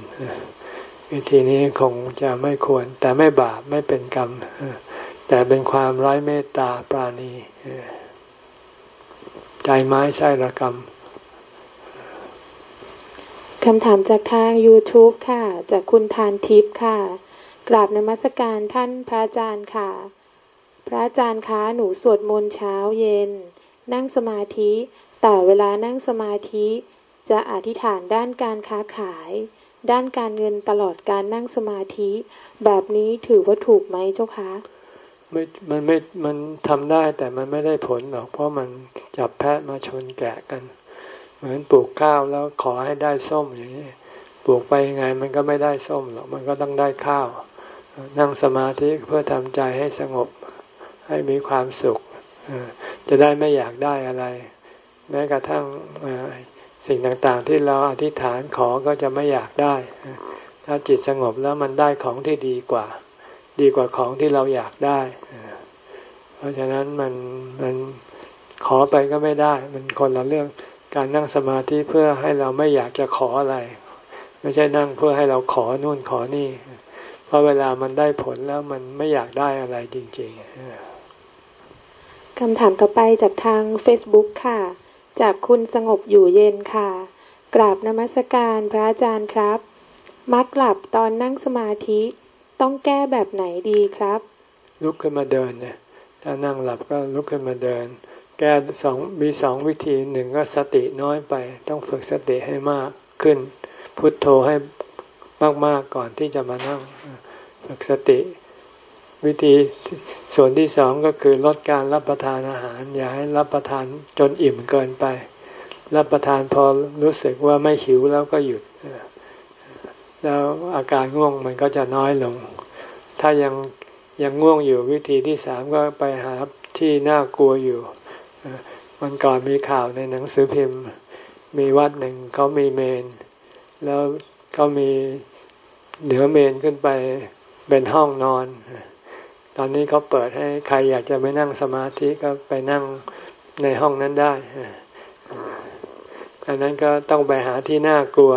A: วิธีนี้คงจะไม่ควร แต่ไม่บาปไม่เป็นกรรมแต่เป็นความร้ายเมตตาปราณีใจไม้ใช่ละกรรม
D: คำถามจากทาง YouTube ค่ะ จากคุณทานทิพย์ค่ะ กราบนมัสการท่านพระอาจารย์ค่ะ พระอาจารย์คะหนูสวดมนต์เช้าเย็น นั่งสมาธิ แต่เวลานั่งสมาธิ จะอธิษฐานด้านการค้าขาย ด้านการเงินตลอดการนั่งสมาธิ แบบนี้ถือว่าถูกไหมเจ้าคะ
A: ไม่มันไม่มันทำได้แต่มันไม่ได้ผลหรอก เพราะมันจับแพะมาชนแกะกัน เหมือนปลูกข้าวแล้วขอให้ได้ส้มอย่างนี้ปลูกไปยังไงมันก็ไม่ได้ส้มหรอกมันก็ต้องได้ข้าว นั่งสมาธิเพื่อทำใจให้สงบให้มีความสุข จะได้ไม่อยากได้อะไร แม้กระทั่งสิ่งต่างๆ ที่เราอธิษฐานขอก็จะไม่อยากได้ ถ้าจิตสงบแล้วมันได้ของที่ดีกว่า ดีกว่าของที่เราอยากได้ เพราะฉะนั้นมันมันขอไปก็ไม่ได้ มันคนละเรื่องการนั่งสมาธิเพื่อให้เราไม่อยากจะขออะไร ไม่ใช่นั่งเพื่อให้เราขอนู่นขอนี่ เพราะเวลามันได้ผลแล้วมันไม่อยากได้อะไรจริง
D: ๆคำถามต่อไปจากทาง Facebook ค่ะ จากคุณสงบอยู่เย็นค่ะ กราบนมัสการพระอาจารย์ครับ มักหลับตอนนั่งสมาธิต้องแก้แบบไหนดีครับ
A: ลุกขึ้นมาเดินเนี่ยถ้านั่งหลับก็ลุกขึ้นมาเดิน แก้สองมีสองวิธีหนึ่งก็สติน้อยไป ต้องฝึกสติให้มากขึ้น พุทโธให้ มาก ๆ ก่อนที่จะมานั่งฝึกสติ วิธีส่วนที่สองก็คือลดการรับประทานอาหาร อย่าให้รับประทานจนอิ่มเกินไป รับประทานพอรู้สึกว่าไม่หิวแล้วก็หยุด แล้วอาการง่วงมันก็จะน้อยลง ถ้ายังยังง่วงอยู่วิธีที่สามก็ไปหาที่น่ากลัวอยู่มันก่อนมีข่าวในหนังสือพิมพ์ มีวัดหนึ่งเขามีเมน แล้ว เขามีเหนือเมนขึ้นไปเป็นห้องนอน ตอนนี้เขาเปิดให้ใครอยากจะไปนั่งสมาธิก็ไปนั่งในห้องนั้นได้อันนั้นก็ต้องไปหาที่น่ากลัว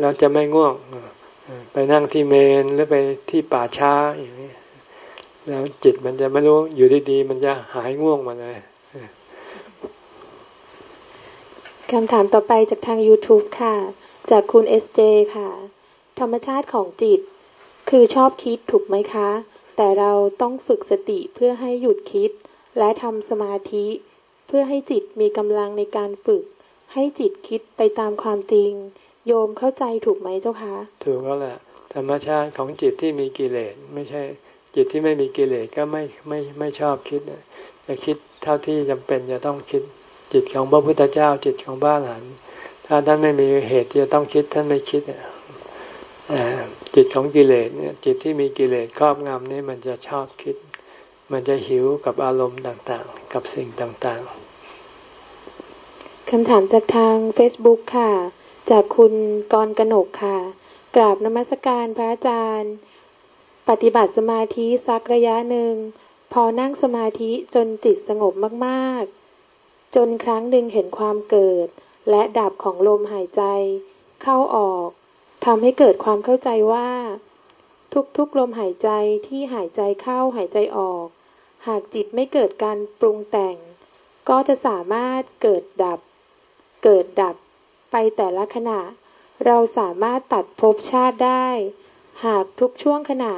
A: แล้วจะไม่ง่วง ไปนั่งที่เมนหรือไปที่ป่าช้าอย่างนี้แล้วจิตมันจะไม่รู้อยู่ดีๆ มันจะหายง่วงมาเลย
D: คำถามต่อไปจากทาง YouTube ค่ะ จากคุณเอสเจค่ะ ธรรมชาติของจิต คือชอบคิดถูกไหมคะ แต่เราต้องฝึกสติเพื่อให้หยุดคิด และทำสมาธิ เพื่อให้จิตมีกำลังในการฝึก ให้จิตคิดไปตามความจริง โยมเข้าใจถูกไหมเจ้าคะ
A: ถูกแล้วแหละธรรมชาติของจิตที่มีกิเลสไม่ใช่จิตที่ไม่มีกิเลสก็ไม่ไม่ไม่ชอบคิดจะคิดเท่าที่จำเป็นจะต้องคิดจิตของพระพุทธเจ้าจิตของบ้านหลาน ถ้าท่านไม่มีเหตุที่จะต้องคิดท่านไม่คิดจิตของกิเลสเนี่ยจิตที่มีกิเลสครอบงำนี่มันจะชอบคิด มันจะหิวกับอารมณ์ต่างๆ กับสิ่งต่าง
D: ๆคำถามจากทาง Facebook ค่ะ จากคุณกรกนกค่ะ กราบนมัสการพระอาจารย์ ปฏิบัติสมาธิสักระยะหนึ่ง พอนั่งสมาธิจนจิตสงบมากๆ จนครั้งหนึ่งเห็นความเกิด และดับของลมหายใจ เข้าออกทำให้เกิดความเข้าใจว่า ทุกๆลมหายใจที่หายใจเข้าหายใจออก หากจิตไม่เกิดการปรุงแต่ง ก็จะสามารถเกิดดับ เกิดดับไปแต่ละขณะ เราสามารถตัดภพชาติได้ หากทุกช่วงขณะ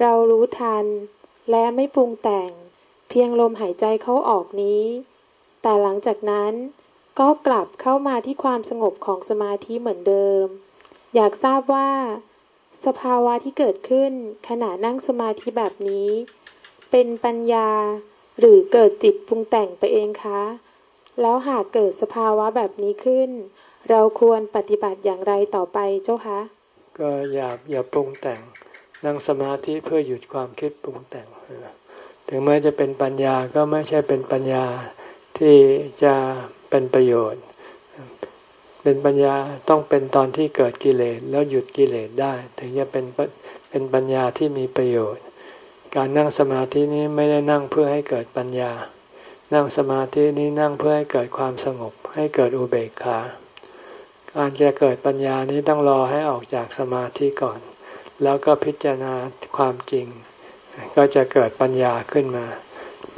D: เรารู้ทัน และไม่ปรุงแต่ง เพียงลมหายใจเข้าออกนี้ แต่หลังจากนั้น ก็กลับเข้ามาที่ความสงบของสมาธิเหมือนเดิม อยากทราบว่า สภาวะที่เกิดขึ้นขณะนั่งสมาธิแบบนี้ เป็นปัญญาหรือเกิดจิตปรุงแต่งไปเองคะ แล้วหากเกิดสภาวะแบบนี้ขึ้น เราควรปฏิบัติอย่างไรต่อไปเจ้าคะ
A: ก็อย่าอย่าปรุงแต่งนั่งสมาธิเพื่อหยุดความคิดปรุงแต่ง ถึงแม้จะเป็นปัญญาก็ไม่ใช่เป็นปัญญาที่จะ เป็นประโยชน์ เป็นปัญญาต้องเป็นตอนที่เกิดกิเลสแล้วหยุดกิเลสได้ ถึงจะเป็นเป็นปัญญาที่มีประโยชน์ การนั่งสมาธินี้ไม่ได้นั่งเพื่อให้เกิดปัญญา นั่งสมาธินี้นั่งเพื่อให้เกิดความสงบ ให้เกิดอุเบกขาการจะเกิดปัญญานี้ต้องรอให้ออกจากสมาธิก่อน แล้วก็พิจารณาความจริง ก็จะเกิดปัญญาขึ้นมา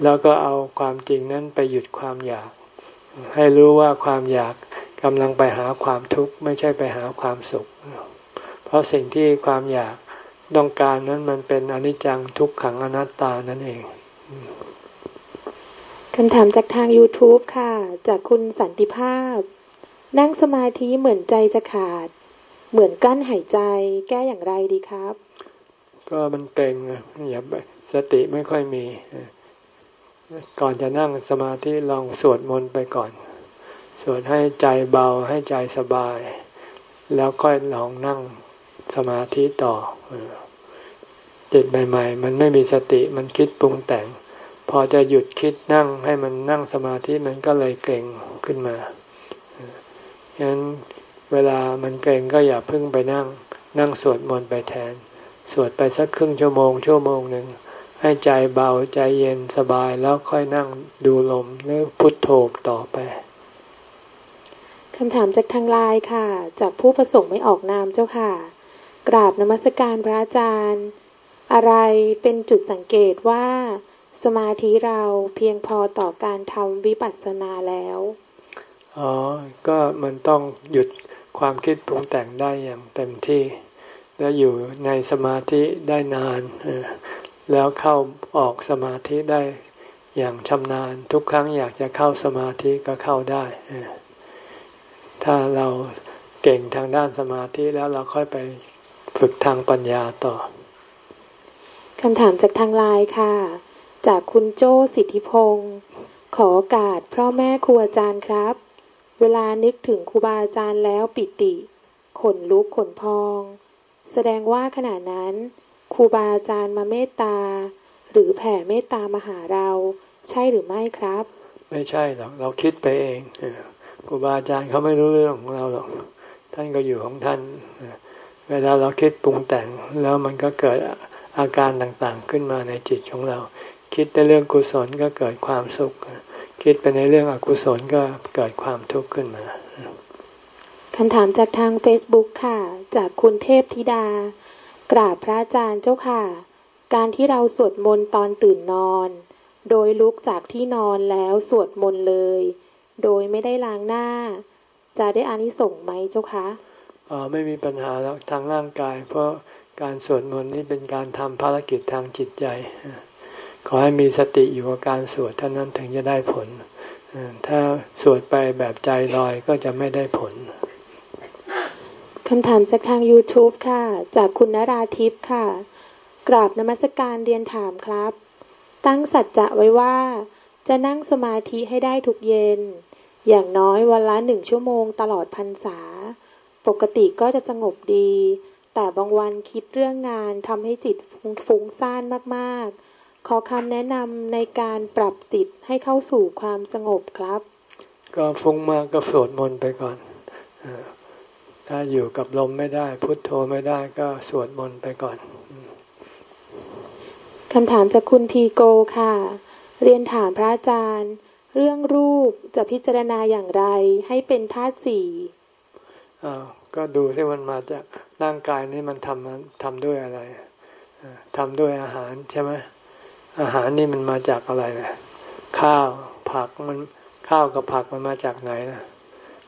A: แล้วก็เอาความจริงนั้นไปหยุดความอยาก ให้รู้ว่าความอยากกำลังไปหาความทุกข์ไม่ใช่ไปหาความสุข เพราะสิ่งที่ความอยากต้องการนั้นมันเป็นอนิจจังทุกขังอนัตตานั่นเอง
D: คำถามจากทาง YouTube ค่ะ จากคุณสันติภาพ นั่งสมาธิเหมือนใจจะขาด เหมือนกั้นหายใจ แก้อย่างไรดีครับ
A: ก็มันเก่งอย่าสติไม่ค่อยมี ก่อนจะนั่งสมาธิลองสวดมนต์ไปก่อน สวดให้ใจเบาให้ใจสบาย แล้วค่อยลองนั่งสมาธิต่อจิตใหม่ ๆ มันไม่มีสติมันคิดปรุงแต่ง พอจะหยุดคิดนั่งให้มันนั่งสมาธิมันก็เลยเก่งขึ้นมาฉะนั้นเวลามันเก่งก็อย่าพึ่งไปนั่ง นั่งสวดมนต์ไปแทน สวดไปสักครึ่งชั่วโมงชั่วโมงหนึ่ง ให้ใจเบาใจเย็นสบายแล้วค่อยนั่งดูลมหรือพุทโธต่อไป
D: คำถามจากทางไลน์ค่ะ จากผู้ประสงค์ไม่ออกนามเจ้าค่ะ กราบนมัสการพระอาจารย์ อะไรเป็นจุดสังเกตว่า สมาธิเราเพียงพอต่อการทำวิปัสสนาแล้ว
A: อ๋อ ก็มันต้องหยุดความคิดปรุงแต่งได้อย่างเต็มที่ แล้วอยู่ในสมาธิได้นาน แล้วเข้าออกสมาธิได้อย่างชำนาญ ทุกครั้งอยากจะเข้าสมาธิก็เข้าได้ถ้าเราเก่งทางด้านสมาธิแล้วเราค่อยไปฝึกทางปัญญาต่อ
D: คำถามจากทางไลน์ค่ะ จากคุณโจสิทธิพงศ์ขอโอกาสพ่อแม่ครูอาจารย์ครับ เวลานึกถึงครูบาอาจารย์แล้วปิติ ขนลุกขนพอง แสดงว่าขณะนั้น ครูบาอาจารย์มาเมตตา หรือแผ่เมตตามาหาเรา ใช่หรือไม่ครับ
A: ไม่ใช่หรอกเราคิดไปเองครูบาอาจารย์เขาไม่รู้เรื่องของเราหรอกท่านก็อยู่ของท่านเวลาเราคิดปรุงแต่งแล้วมันก็เกิดอาการต่างๆขึ้นมาในจิตของเรา คิดในเรื่องกุศลก็เกิดความสุข คิดไปในเรื่องอกุศลก็เกิดความทุกข์ขึ้นมา
D: คำถามจากทาง Facebook ค่ะ จากคุณเทพธิดา กราบพระอาจารย์เจ้าค่ะ การที่เราสวดมนต์ตอนตื่นนอน โดยลุกจากที่นอนแล้วสวดมนต์เลย โดยไม่ได้ล้างหน้า จะได้อานิสงส์ไหมเจ้าคะ
A: อ๋อไม่มีปัญหาแล้วทางร่างกาย เพราะการสวดมนต์นี่เป็นการทำภารกิจทางจิตใจ ขอให้มีสติอยู่กับการสวดเท่านั้นถึงจะได้ผล ถ้าสวดไปแบบใจลอยก็จะไม่ได้ผล
D: คำถามจากทาง YouTube ค่ะ จากคุณนราทิพย์ค่ะ กราบนมัสการเรียนถามครับ ตั้งสัจจะไว้ว่า จะนั่งสมาธิให้ได้ทุกเย็น อย่างน้อยวันละหนึ่งชั่วโมงตลอดพรรษา ปกติก็จะสงบดี แต่บางวันคิดเรื่องงานทำให้จิตฟุ้งซ่านมากๆ ขอคำแนะนำในการปรับจิตให้เข้าสู่ความสงบครับ
A: ก็ฟุ้งมากก็สวดมนต์ไปก่อน ถ้าอยู่กับลมไม่ได้ พุทโธไม่ได้ก็สวดมนต์ไปก่อน
D: คำถามจากคุณทีโกค่ะ เรียนถามพระอาจารย์ เรื่องรูปจะพิจารณาอย่างไรให้เป็นธาตุสี่
A: ก็ดูที่มันมาจากร่างกายนี้มันทำทำด้วยอะไรทำด้วยอาหารใช่ไหมอาหารนี่มันมาจากอะไรนะข้าวผักมันข้าวกับผักมันมาจากไหนนะ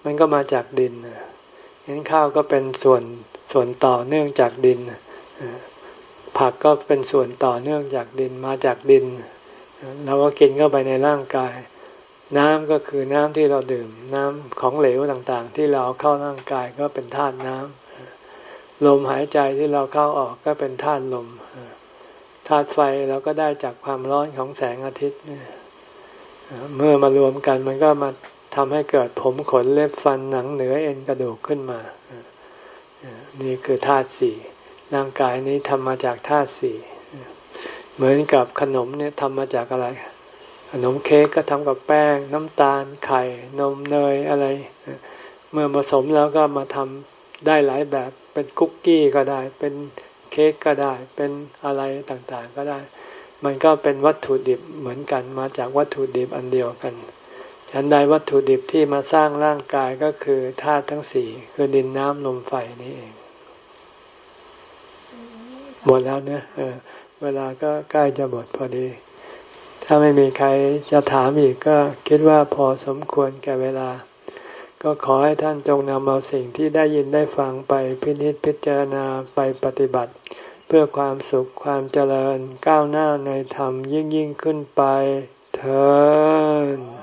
A: มันก็มาจากดินนะ เห็นข้าวก็เป็นส่วนส่วนต่อเนื่องจากดิน ผักก็เป็นส่วนต่อเนื่องจากดินมาจากดินเราก็กินเข้าไปในร่างกาย น้ำก็คือน้ำที่เราดื่ม น้ำของเหลวต่างๆ ที่เราเข้าร่างกายก็เป็นธาตุน้ำลมหายใจที่เราเข้าออกก็เป็นธาตุลมธาตุไฟเราก็ได้จากความร้อนของแสงอาทิตย์เมื่อมารวมกันมันก็มา ทำให้เกิดผมขนเล็บฟันหนังเนื้อเอ็นกระดูกขึ้นมา นี่คือธาตุสี่ร่างกายนี้ทำมาจากธาตุสี่เหมือนกับขนมเนี่ยทำมาจากอะไร ขนมเค้กก็ทำกับแป้ง น้ำตาล ไข่ นมเนยอะไร เมื่อผสมแล้วก็มาทำได้หลายแบบ เป็นคุกกี้ก็ได้ เป็นเค้กก็ได้ เป็นอะไรต่างๆก็ได้ มันก็เป็นวัตถุดิบเหมือนกัน มาจากวัตถุดิบอันเดียวกัน ฉันใดวัตถุดิบที่มาสร้างร่างกายก็คือธาตุทั้งสี่คือดินน้ำลมไฟนี่เอง หมดแล้วเนะเออเวลาก็ใกล้จะหมดพอดี ถ้าไม่มีใครจะถามอีกก็คิดว่าพอสมควรแก่เวลา ก็ขอให้ท่านจงนำเอาสิ่งที่ได้ยินได้ฟังไปพินิจพิจารณาไปปฏิบัติ เพื่อความสุขความเจริญก้าวหน้าในธรรมยิ่งยิ่งขึ้นไปเถิด